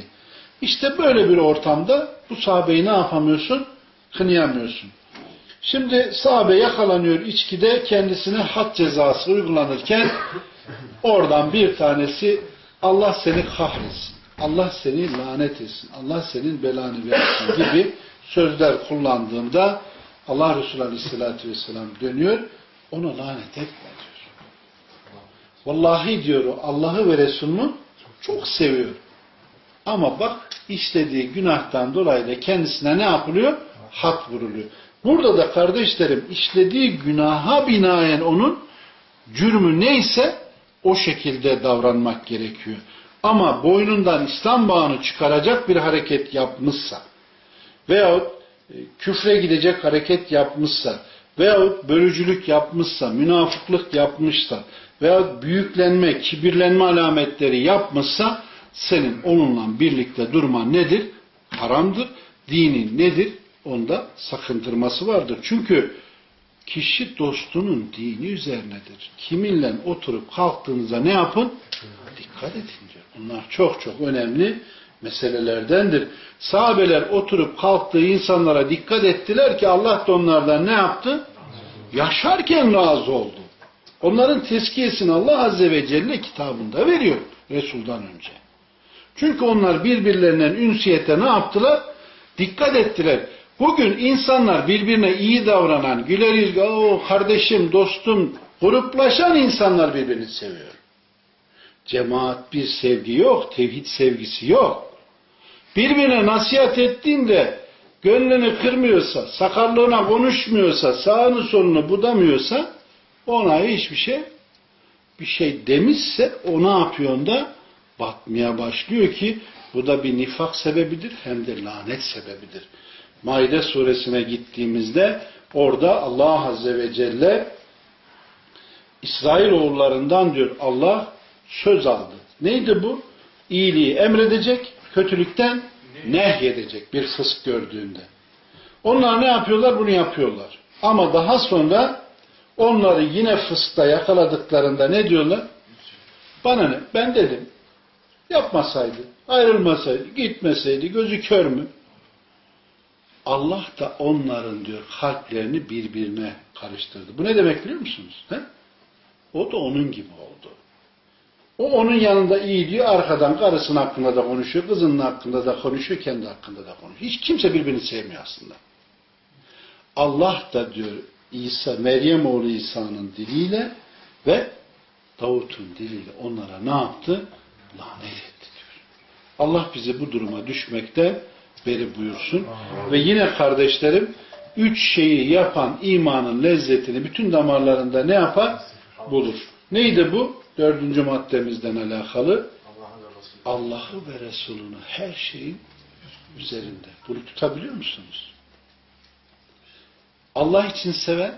İşte böyle bir ortamda bu sahabeyi ne yapamıyorsun? Kınayamıyorsun. Şimdi sahabe yakalanıyor içkide kendisine had cezası uygulanırken oradan bir tanesi Allah seni kahretsin. Allah seni lanet etsin. Allah senin belanı versin gibi sözler kullandığında Allah Resulü Aleyhisselatü Vesselam dönüyor. Ona lanet etme diyor. Vallahi diyor Allah'ı ve Resulünü çok seviyor. Ama bak işlediği günahtan dolayı da kendisine ne yapılıyor? Hak vuruluyor. Burada da kardeşlerim işlediği günaha binaen onun cürmü neyse o şekilde davranmak gerekiyor. Ama boynundan İslam bağını çıkaracak bir hareket yapmışsa veyahut e, küfre gidecek hareket yapmışsa veyahut bölücülük yapmışsa, münafıklık yapmışsa veyahut büyüklenme, kibirlenme alametleri yapmışsa senin onunla birlikte durman nedir? Haramdır. Dinin nedir? Onda sakındırması vardır. Çünkü kişi dostunun dini üzerinedir. Kiminle oturup kalktığınızda ne yapın? Dikkat edin diyor. Bunlar çok çok önemli meselelerdendir. Sahabeler oturup kalktığı insanlara dikkat ettiler ki Allah da onlardan ne yaptı? Yaşarken razı oldu. Onların tezkiyesini Allah Azze ve Celle kitabında veriyor Resul'dan önce. Çünkü onlar birbirlerinden ünsiyete ne yaptılar? Dikkat ettiler. Bugün insanlar birbirine iyi davranan, güler yüzlü, o kardeşim, dostum, gruplaşan insanlar birbirini seviyor. Cemaat bir sevgi yok, tevhid sevgisi yok. Birbirine nasihat ettiğinde gönlünü kırmıyorsa, sakarlığına konuşmuyorsa, sağını solunu budamıyorsa ona hiçbir şey bir şey demişse o ne yapıyor da batmaya başlıyor ki bu da bir nifak sebebidir hem de lanet sebebidir. Maide suresine gittiğimizde orada Allah Azze ve Celle İsrail oğullarından diyor Allah söz aldı. Neydi bu? İyiliği emredecek, kötülükten nehyedecek bir fısk gördüğünde. Onlar ne yapıyorlar? Bunu yapıyorlar. Ama daha sonra onları yine fıskta yakaladıklarında ne diyorlar? Bana ne? Ben dedim. Yapmasaydı, ayrılmasaydı, gitmeseydi, gözü kör mü? Allah da onların diyor kalplerini birbirine karıştırdı. Bu ne demek biliyor musunuz? He? O da onun gibi oldu. O onun yanında iyi diyor, arkadan karısının hakkında da konuşuyor, kızının hakkında da konuşuyor, kendi hakkında da konuşuyor. Hiç kimse birbirini sevmiyor aslında. Allah da diyor İsa, Meryem oğlu İsa'nın diliyle ve Davut'un diliyle onlara ne yaptı? Lanet etti diyor. Allah bizi bu duruma düşmekte beri buyursun. Ve yine kardeşlerim, üç şeyi yapan imanın lezzetini bütün damarlarında ne yapar? Bulur. Neydi bu? Dördüncü maddemizden alakalı. Allah'ı ve Resulünü her şeyin üzerinde. Bunu tutabiliyor musunuz? Allah için seven,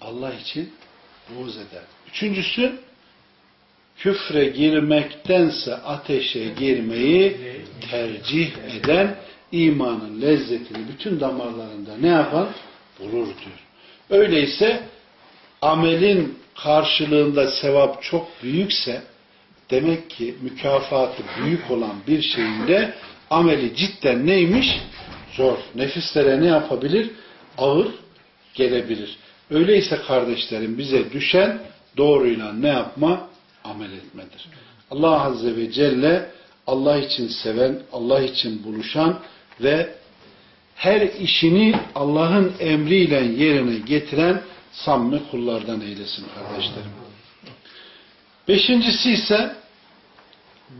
Allah için buğz eder. Üçüncüsü, küfre girmektense ateşe girmeyi tercih eden imanın lezzetini bütün damarlarında ne yapan? Bulur diyor. Öyleyse amelin karşılığında sevap çok büyükse demek ki mükafatı büyük olan bir şeyin de ameli cidden neymiş? Zor. Nefislere ne yapabilir? Ağır gelebilir. Öyleyse kardeşlerim bize düşen doğruyla ne yapma? Amel etmedir. Allah Azze ve Celle Allah için seven, Allah için buluşan ve her işini Allah'ın emriyle yerine getiren samimi kullardan eylesin kardeşlerim. Beşincisi ise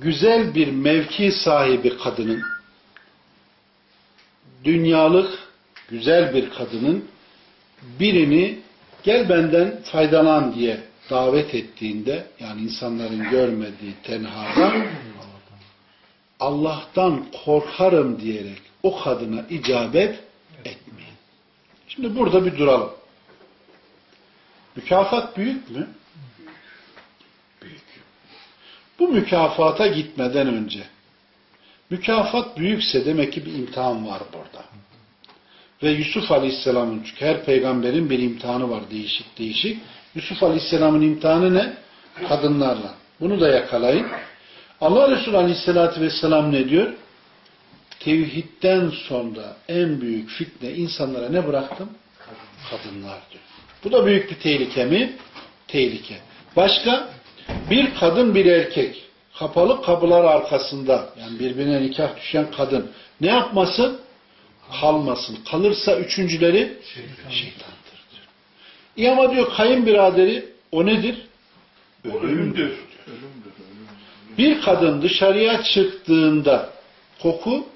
güzel bir mevki sahibi kadının dünyalık güzel bir kadının birini gel benden faydalan diye davet ettiğinde yani insanların görmediği tenhada Allah'tan korkarım diyerek o kadına icabet etmeyin. Şimdi burada bir duralım. Mükafat büyük mü? Büyük. Bu mükafata gitmeden önce mükafat büyükse demek ki bir imtihan var burada. Ve Yusuf Aleyhisselam'ın çünkü her peygamberin bir imtihanı var değişik değişik. Yusuf Aleyhisselam'ın imtihanı ne? Kadınlarla. Bunu da yakalayın. Allah Resulü Aleyhisselatü Vesselam ne diyor? Tevhidden sonra en büyük fitne insanlara ne bıraktım? Kadınlar diyor. Bu da büyük bir tehlike mi? Tehlike. Başka? Bir kadın bir erkek kapalı kapılar arkasında yani birbirine nikah düşen kadın ne yapmasın? Kalmasın. Kalırsa üçüncüleri şeytandır diyor. İyi ama diyor kayınbiraderi o nedir? Ölümdür. Bir kadın dışarıya çıktığında koku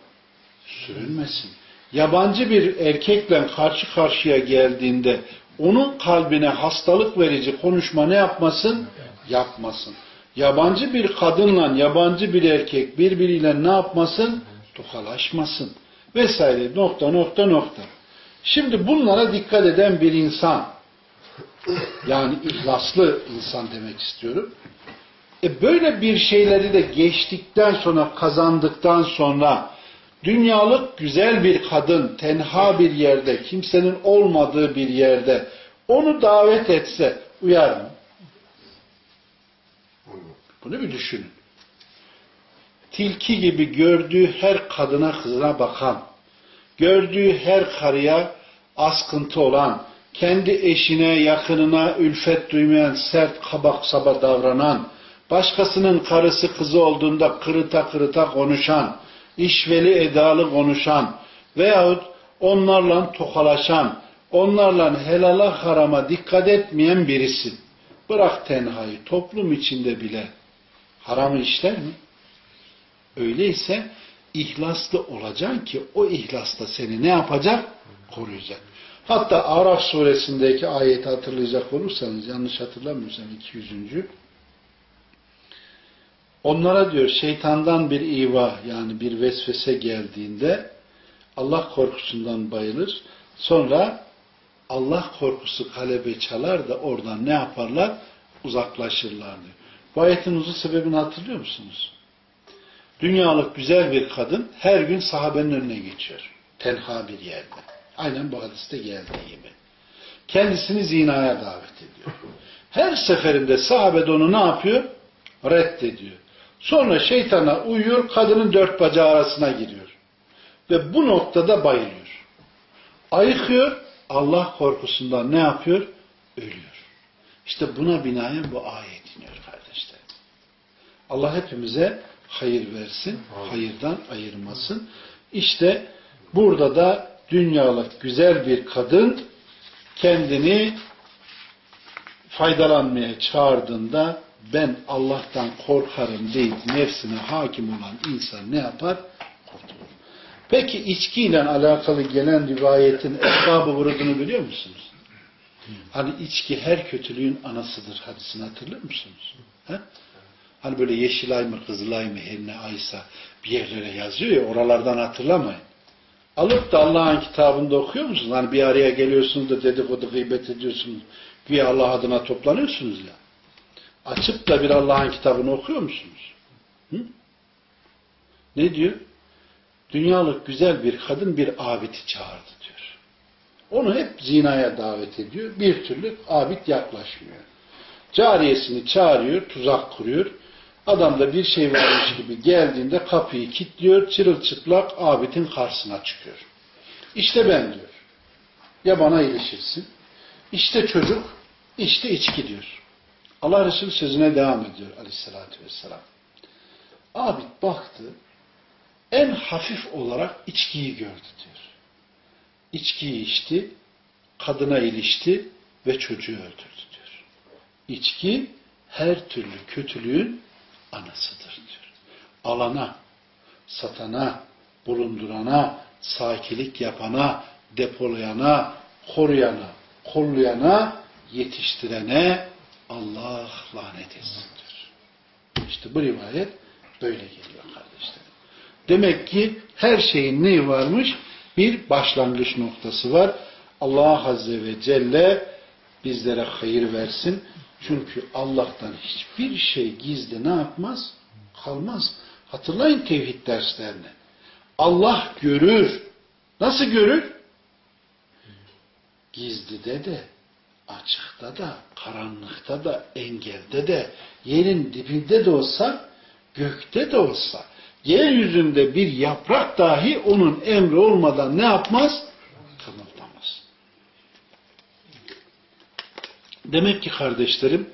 sürünmesin. Yabancı bir erkekle karşı karşıya geldiğinde onun kalbine hastalık verici konuşma ne yapmasın? Yapmasın. Yabancı bir kadınla yabancı bir erkek birbiriyle ne yapmasın? Tokalaşmasın. Vesaire nokta nokta nokta. Şimdi bunlara dikkat eden bir insan yani ihlaslı insan demek istiyorum. E böyle bir şeyleri de geçtikten sonra kazandıktan sonra dünyalık güzel bir kadın tenha bir yerde kimsenin olmadığı bir yerde onu davet etse uyar mı? Bunu bir düşünün. Tilki gibi gördüğü her kadına kızına bakan, gördüğü her karıya askıntı olan, kendi eşine, yakınına ülfet duymayan, sert, kabak saba davranan, başkasının karısı kızı olduğunda kırıta kırıta konuşan, işveli edalı konuşan veyahut onlarla tokalaşan, onlarla helala harama dikkat etmeyen birisi. Bırak tenhayı, toplum içinde bile haramı işler mi? Öyleyse ihlaslı olacaksın ki o ihlasla seni ne yapacak? Koruyacak. Hatta Araf suresindeki ayeti hatırlayacak olursanız yanlış hatırlamıyorsam 200. Onlara diyor şeytandan bir iva yani bir vesvese geldiğinde Allah korkusundan bayılır. Sonra Allah korkusu kalebe çalar da oradan ne yaparlar? Uzaklaşırlar diyor. Bu ayetin uzun sebebini hatırlıyor musunuz? Dünyalık güzel bir kadın her gün sahabenin önüne geçiyor. Tenha bir yerde. Aynen bu hadiste geldiği gibi. Kendisini zinaya davet ediyor. Her seferinde sahabe onu ne yapıyor? Reddediyor. Sonra şeytana uyuyor, kadının dört bacağı arasına giriyor. Ve bu noktada bayılıyor. Ayıkıyor, Allah korkusundan ne yapıyor? Ölüyor. İşte buna binaen bu ayet iniyor kardeşler. Allah hepimize hayır versin, hayırdan ayırmasın. İşte burada da dünyalık güzel bir kadın kendini faydalanmaya çağırdığında ben Allah'tan korkarım deyip nefsine hakim olan insan ne yapar? Kurtulur. Peki içkiyle alakalı gelen rivayetin esbabı vurudunu biliyor musunuz? Hani içki her kötülüğün anasıdır hadisini hatırlıyor musunuz? He? Hani böyle Yeşilay mı Kızılay mı her aysa bir yerlere yazıyor ya oralardan hatırlamayın. Alıp da Allah'ın kitabında okuyor musunuz? Hani bir araya geliyorsunuz da dedikodu gıybet ediyorsunuz. Güya Allah adına toplanıyorsunuz ya. Açıp da bir Allah'ın kitabını okuyor musunuz? Hı? Ne diyor? Dünyalık güzel bir kadın bir abidi çağırdı diyor. Onu hep zinaya davet ediyor. Bir türlü abid yaklaşmıyor. Cariyesini çağırıyor, tuzak kuruyor. Adam da bir şey varmış gibi geldiğinde kapıyı kilitliyor, çırılçıplak abidin karşısına çıkıyor. İşte ben diyor. Ya bana ilişirsin. İşte çocuk, işte içki diyor. Allah Resulü sözüne devam ediyor aleyhissalatü vesselam. Abid baktı, en hafif olarak içkiyi gördü diyor. İçkiyi içti, kadına ilişti ve çocuğu öldürdü diyor. İçki her türlü kötülüğün anasıdır diyor. Alana, satana, bulundurana, sakilik yapana, depolayana, koruyana, kollayana, yetiştirene Allah lanet etsin. İşte bu rivayet böyle geliyor kardeşlerim. Demek ki her şeyin neyi varmış? Bir başlangıç noktası var. Allah Azze ve Celle bizlere hayır versin. Çünkü Allah'tan hiçbir şey gizli ne yapmaz? Kalmaz. Hatırlayın tevhid derslerini. Allah görür. Nasıl görür? Gizlide de, açıkta da, karanlıkta da, engelde de, yerin dibinde de olsa, gökte de olsa, yeryüzünde bir yaprak dahi onun emri olmadan ne yapmaz? Kımıldamaz. Demek ki kardeşlerim,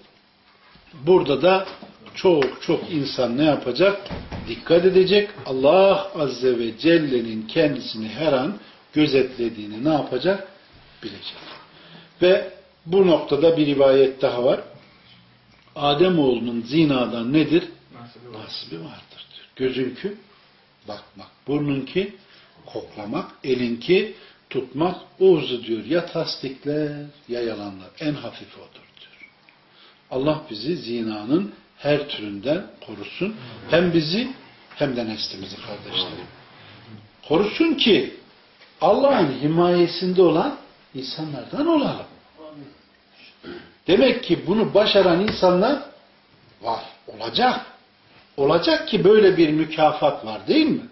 burada da çok çok insan ne yapacak? Dikkat edecek. Allah Azze ve Celle'nin kendisini her an gözetlediğini ne yapacak? Bilecek. Ve bu noktada bir rivayet daha var. Ademoğlunun zinadan nedir? Nasibi vardır diyor. Gözünkü bakmak, burnunki koklamak, elinki tutmak, uğzu diyor. Ya tasdikler ya yalanlar. En hafif odur diyor. Allah bizi zinanın her türünden korusun. Hem bizi hem de neslimizi kardeşlerim. Korusun ki Allah'ın himayesinde olan insanlardan olalım. Demek ki bunu başaran insanlar var. Olacak. Olacak ki böyle bir mükafat var değil mi?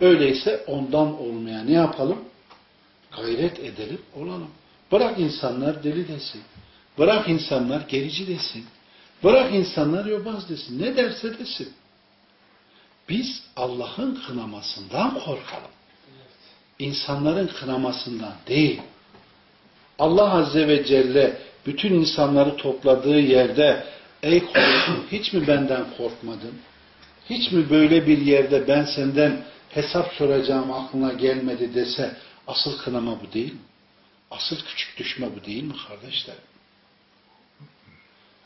Öyleyse ondan olmaya ne yapalım? Gayret edelim, olalım. Bırak insanlar deli desin. Bırak insanlar gerici desin. Bırak insanlar yobaz desin. Ne derse desin. Biz Allah'ın kınamasından korkalım. İnsanların kınamasından değil. Allah Azze ve Celle bütün insanları topladığı yerde ey kulum hiç mi benden korkmadın? Hiç mi böyle bir yerde ben senden hesap soracağım aklına gelmedi dese asıl kınama bu değil mi? Asıl küçük düşme bu değil mi kardeşlerim?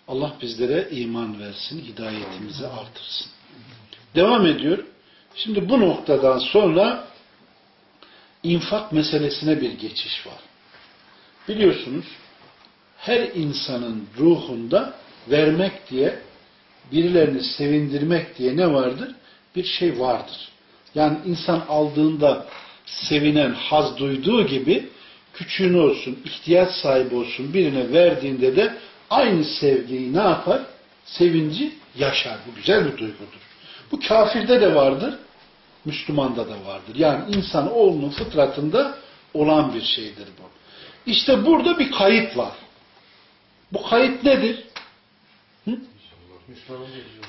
Allah bizlere iman versin, hidayetimizi artırsın. Devam ediyor. Şimdi bu noktadan sonra infak meselesine bir geçiş var. Biliyorsunuz her insanın ruhunda vermek diye birilerini sevindirmek diye ne vardır? Bir şey vardır. Yani insan aldığında sevinen, haz duyduğu gibi küçüğün olsun, ihtiyaç sahibi olsun birine verdiğinde de aynı sevgiyi ne yapar? Sevinci yaşar. Bu güzel bir duygudur. Bu kafirde de vardır, Müslümanda da vardır. Yani insan oğlunun fıtratında olan bir şeydir bu. İşte burada bir kayıt var. Bu kayıt nedir?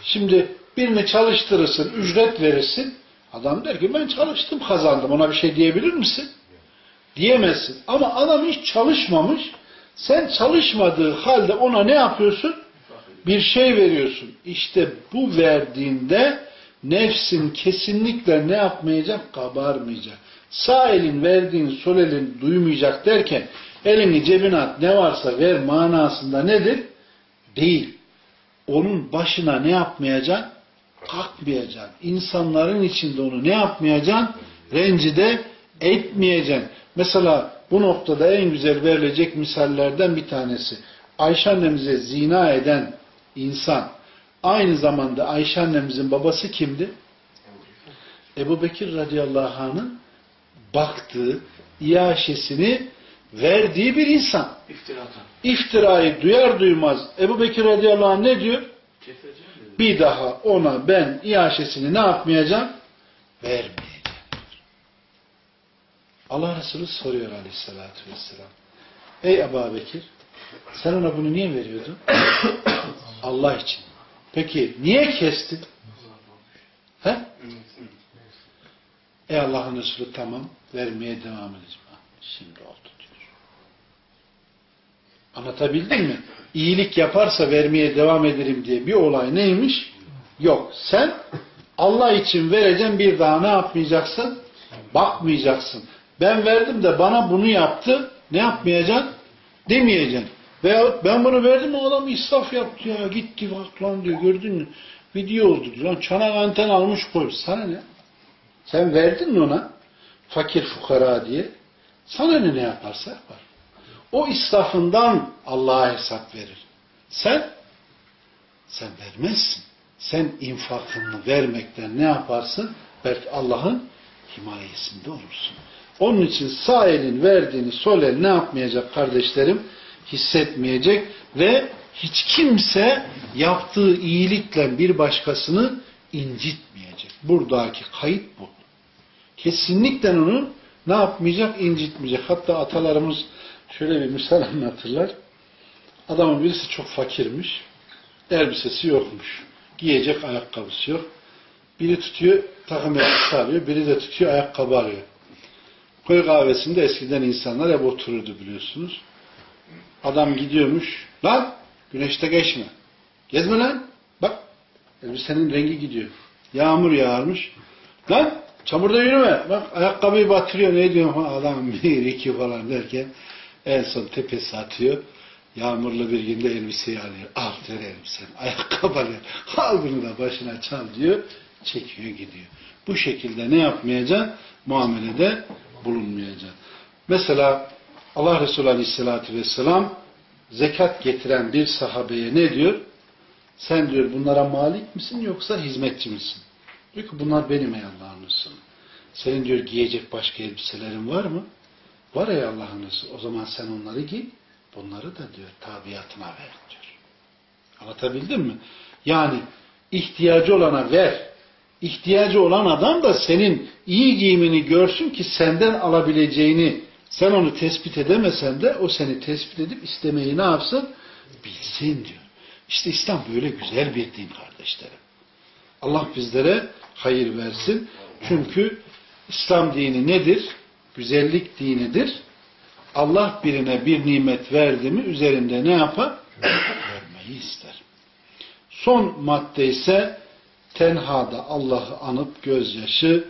Şimdi birini çalıştırırsın, ücret verirsin. Adam der ki ben çalıştım kazandım ona bir şey diyebilir misin? Diyemezsin. Ama adam hiç çalışmamış. Sen çalışmadığı halde ona ne yapıyorsun? Bir şey veriyorsun. İşte bu verdiğinde nefsin kesinlikle ne yapmayacak? Kabarmayacak. Sağ elin verdiğin sol elin duymayacak derken elini cebine at ne varsa ver manasında nedir? Değil. Onun başına ne yapmayacaksın? Kalkmayacaksın. İnsanların içinde onu ne yapmayacaksın? Rencide etmeyeceksin. Mesela bu noktada en güzel verilecek misallerden bir tanesi. Ayşe annemize zina eden insan aynı zamanda Ayşe annemizin babası kimdi? Ebu Bekir radıyallahu anh'ın baktığı iaşesini verdiği bir insan. İftira atan. İftirayı duyar duymaz Ebu Bekir radıyallahu anh ne diyor? Bir daha ona ben iaşesini ne yapmayacağım? Vermeyeceğim. Allah Resulü soruyor aleyhissalatü vesselam. Ey Ebu Bekir sen ona bunu niye veriyordun? *coughs* Allah için. Peki niye kestin? He? Ey Allah'ın Resulü tamam vermeye devam edeceğim. Şimdi oldu. Anlatabildim mi? İyilik yaparsa vermeye devam ederim diye bir olay neymiş? Yok. Sen Allah için vereceğim bir daha ne yapmayacaksın? Bakmayacaksın. Ben verdim de bana bunu yaptı. Ne yapmayacaksın? Demeyeceksin. Veyahut ben bunu verdim o adam israf yaptı ya. Gitti bak lan diyor gördün mü? Video oldu diyor. Lan çanak anten almış koymuş. Sana ne? Sen verdin mi ona? Fakir fukara diye. Sana ne ne yaparsa yapar. O israfından Allah'a hesap verir. Sen sen vermezsin. Sen infakını vermekten ne yaparsın? Belki Allah'ın himayesinde olursun. Onun için sağ elin verdiğini sol el ne yapmayacak kardeşlerim? Hissetmeyecek ve hiç kimse yaptığı iyilikle bir başkasını incitmeyecek. Buradaki kayıt bu. Kesinlikle onu ne yapmayacak? incitmeyecek. Hatta atalarımız şöyle bir misal anlatırlar. Adamın birisi çok fakirmiş. Elbisesi yokmuş. Giyecek ayakkabısı yok. Biri tutuyor takım elbise alıyor. Biri de tutuyor ayakkabı alıyor. Koy kahvesinde eskiden insanlar hep otururdu biliyorsunuz. Adam gidiyormuş. Lan güneşte geçme. Gezme lan. Bak elbisenin rengi gidiyor. Yağmur yağarmış. Lan çamurda yürüme. Bak ayakkabıyı batırıyor. Ne diyor falan. Adam *laughs* bir iki falan derken en son tepesi atıyor. Yağmurlu bir günde elbiseyi alıyor. Al ver elbiseni. *laughs* Ayakkabı alıyor. Al bunu da başına çal diyor. Çekiyor gidiyor. Bu şekilde ne yapmayacaksın? Muamelede bulunmayacaksın. Mesela Allah Resulü Aleyhisselatü Vesselam zekat getiren bir sahabeye ne diyor? Sen diyor bunlara malik misin yoksa hizmetçi misin? Diyor ki bunlar benim ey Allah'ın. Senin diyor giyecek başka elbiselerin var mı? Var ey Allah'ın Resulü. O zaman sen onları giy. Bunları da diyor tabiatına ver diyor. Anlatabildim mi? Yani ihtiyacı olana ver. İhtiyacı olan adam da senin iyi giyimini görsün ki senden alabileceğini sen onu tespit edemesen de o seni tespit edip istemeyi ne yapsın? Bilsin diyor. İşte İslam böyle güzel bir din kardeşlerim. Allah bizlere hayır versin. Çünkü İslam dini nedir? Güzellik dinidir. Allah birine bir nimet verdi mi üzerinde ne yapar? Vermeyi ister. Son madde ise tenhada Allah'ı anıp gözyaşı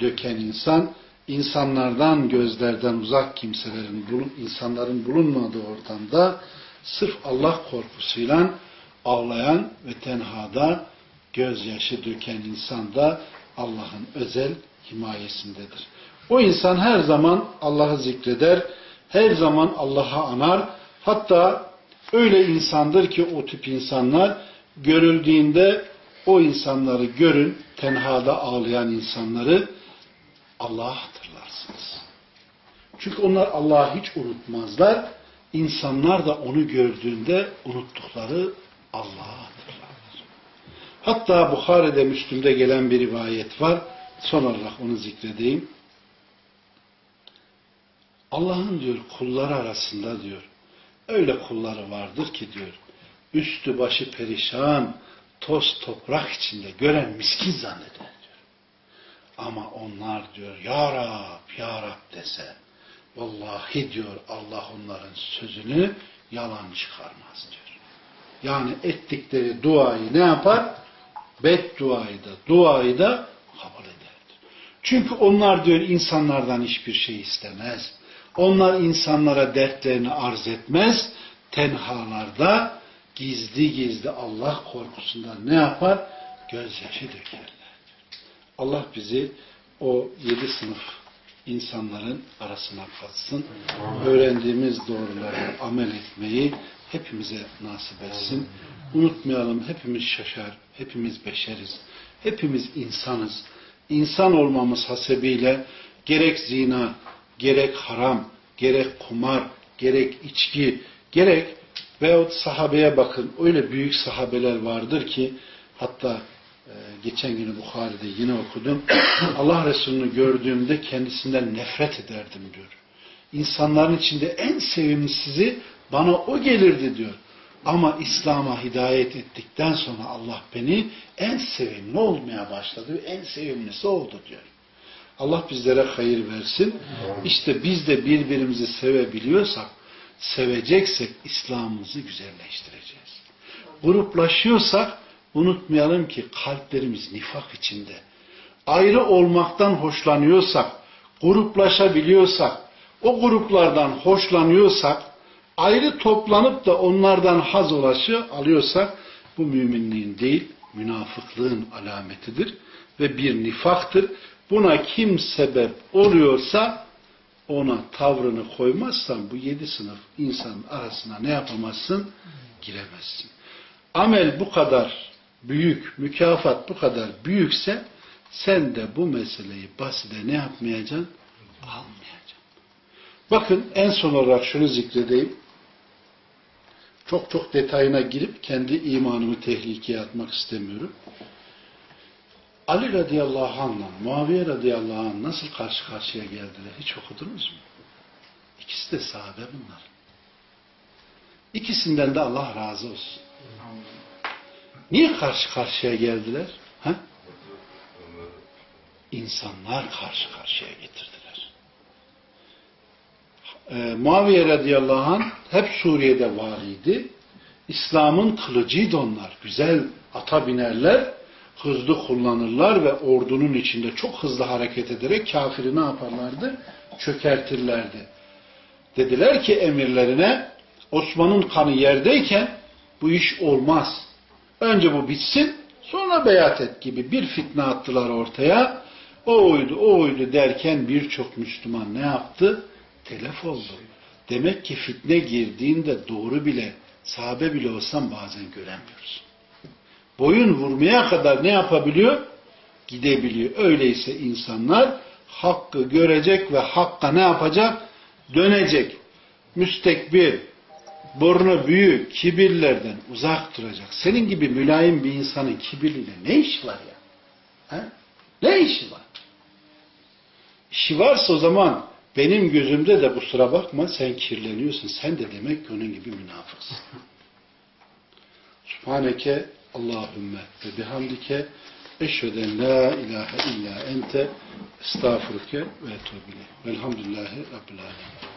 döken insan, insanlardan gözlerden uzak kimselerin, insanların bulunmadığı ortamda sırf Allah korkusuyla ağlayan ve tenhada gözyaşı döken insan da Allah'ın özel himayesindedir. O insan her zaman Allah'ı zikreder, her zaman Allah'a anar. Hatta öyle insandır ki o tip insanlar görüldüğünde o insanları görün, tenhada ağlayan insanları Allah'a hatırlarsınız. Çünkü onlar Allah'ı hiç unutmazlar. İnsanlar da onu gördüğünde unuttukları Allah'a hatırlarlar. Hatta Bukhari'de Müslüm'de gelen bir rivayet var. Son olarak onu zikredeyim. Allah'ın diyor kulları arasında diyor öyle kulları vardır ki diyor üstü başı perişan toz toprak içinde gören miskin zanneder diyor. Ama onlar diyor Ya Rab, Ya Rab dese vallahi diyor Allah onların sözünü yalan çıkarmaz diyor. Yani ettikleri duayı ne yapar? Bedduayı da duayı da kabul eder. Çünkü onlar diyor insanlardan hiçbir şey istemez. Onlar insanlara dertlerini arz etmez. Tenhalarda gizli gizli Allah korkusundan ne yapar? Gözyaşı dökerler. Allah bizi o yedi sınıf insanların arasına katsın. Öğrendiğimiz doğruları amel etmeyi hepimize nasip etsin. Unutmayalım hepimiz şaşar, hepimiz beşeriz, hepimiz insanız. İnsan olmamız hasebiyle gerek zina, gerek haram, gerek kumar, gerek içki, gerek veyahut sahabeye bakın. Öyle büyük sahabeler vardır ki hatta e, geçen günü Bukhari'de yine okudum. *coughs* Allah Resulü'nü gördüğümde kendisinden nefret ederdim diyor. İnsanların içinde en sevimlisizi bana o gelirdi diyor. Ama İslam'a hidayet ettikten sonra Allah beni en sevimli olmaya başladı. En sevimlisi oldu diyor. Allah bizlere hayır versin. İşte biz de birbirimizi sevebiliyorsak, seveceksek İslam'ımızı güzelleştireceğiz. Gruplaşıyorsak unutmayalım ki kalplerimiz nifak içinde. Ayrı olmaktan hoşlanıyorsak, gruplaşabiliyorsak, o gruplardan hoşlanıyorsak, ayrı toplanıp da onlardan haz ulaşı alıyorsak, bu müminliğin değil, münafıklığın alametidir ve bir nifaktır. Buna kim sebep oluyorsa ona tavrını koymazsan bu yedi sınıf insanın arasına ne yapamazsın? Giremezsin. Amel bu kadar büyük, mükafat bu kadar büyükse sen de bu meseleyi basite ne yapmayacaksın? Almayacaksın. Bakın en son olarak şunu zikredeyim. Çok çok detayına girip kendi imanımı tehlikeye atmak istemiyorum. Ali radıyallahu anh'la Muaviye radıyallahu anh nasıl karşı karşıya geldiler? Hiç okudunuz mu? İkisi de sahabe bunlar. İkisinden de Allah razı olsun. Niye karşı karşıya geldiler? Ha? İnsanlar karşı karşıya getirdiler. Ee, Muaviye radıyallahu anh hep Suriye'de var idi. İslam'ın kılıcıydı onlar. Güzel ata binerler, hızlı kullanırlar ve ordunun içinde çok hızlı hareket ederek kafiri ne yaparlardı? Çökertirlerdi. Dediler ki emirlerine Osman'ın kanı yerdeyken bu iş olmaz. Önce bu bitsin, sonra beyat et gibi bir fitne attılar ortaya. O oydu, o oydu derken birçok Müslüman ne yaptı? Telef oldu. Demek ki fitne girdiğinde doğru bile, sahabe bile olsam bazen göremiyoruz. Boyun vurmaya kadar ne yapabiliyor? Gidebiliyor. Öyleyse insanlar hakkı görecek ve hakka ne yapacak? Dönecek. Müstekbir, burnu büyük, kibirlerden uzak duracak. Senin gibi mülayim bir insanın kibirliyle ne işi var ya? He? Ne işi var? İşi varsa o zaman benim gözümde de kusura bakma sen kirleniyorsun. Sen de demek ki onun gibi münafıksın. *laughs* Subhaneke Allahümme ve bihamdike eşheden la ilahe illa ente estağfurke ve etubile. Velhamdülillahi Rabbil alemin.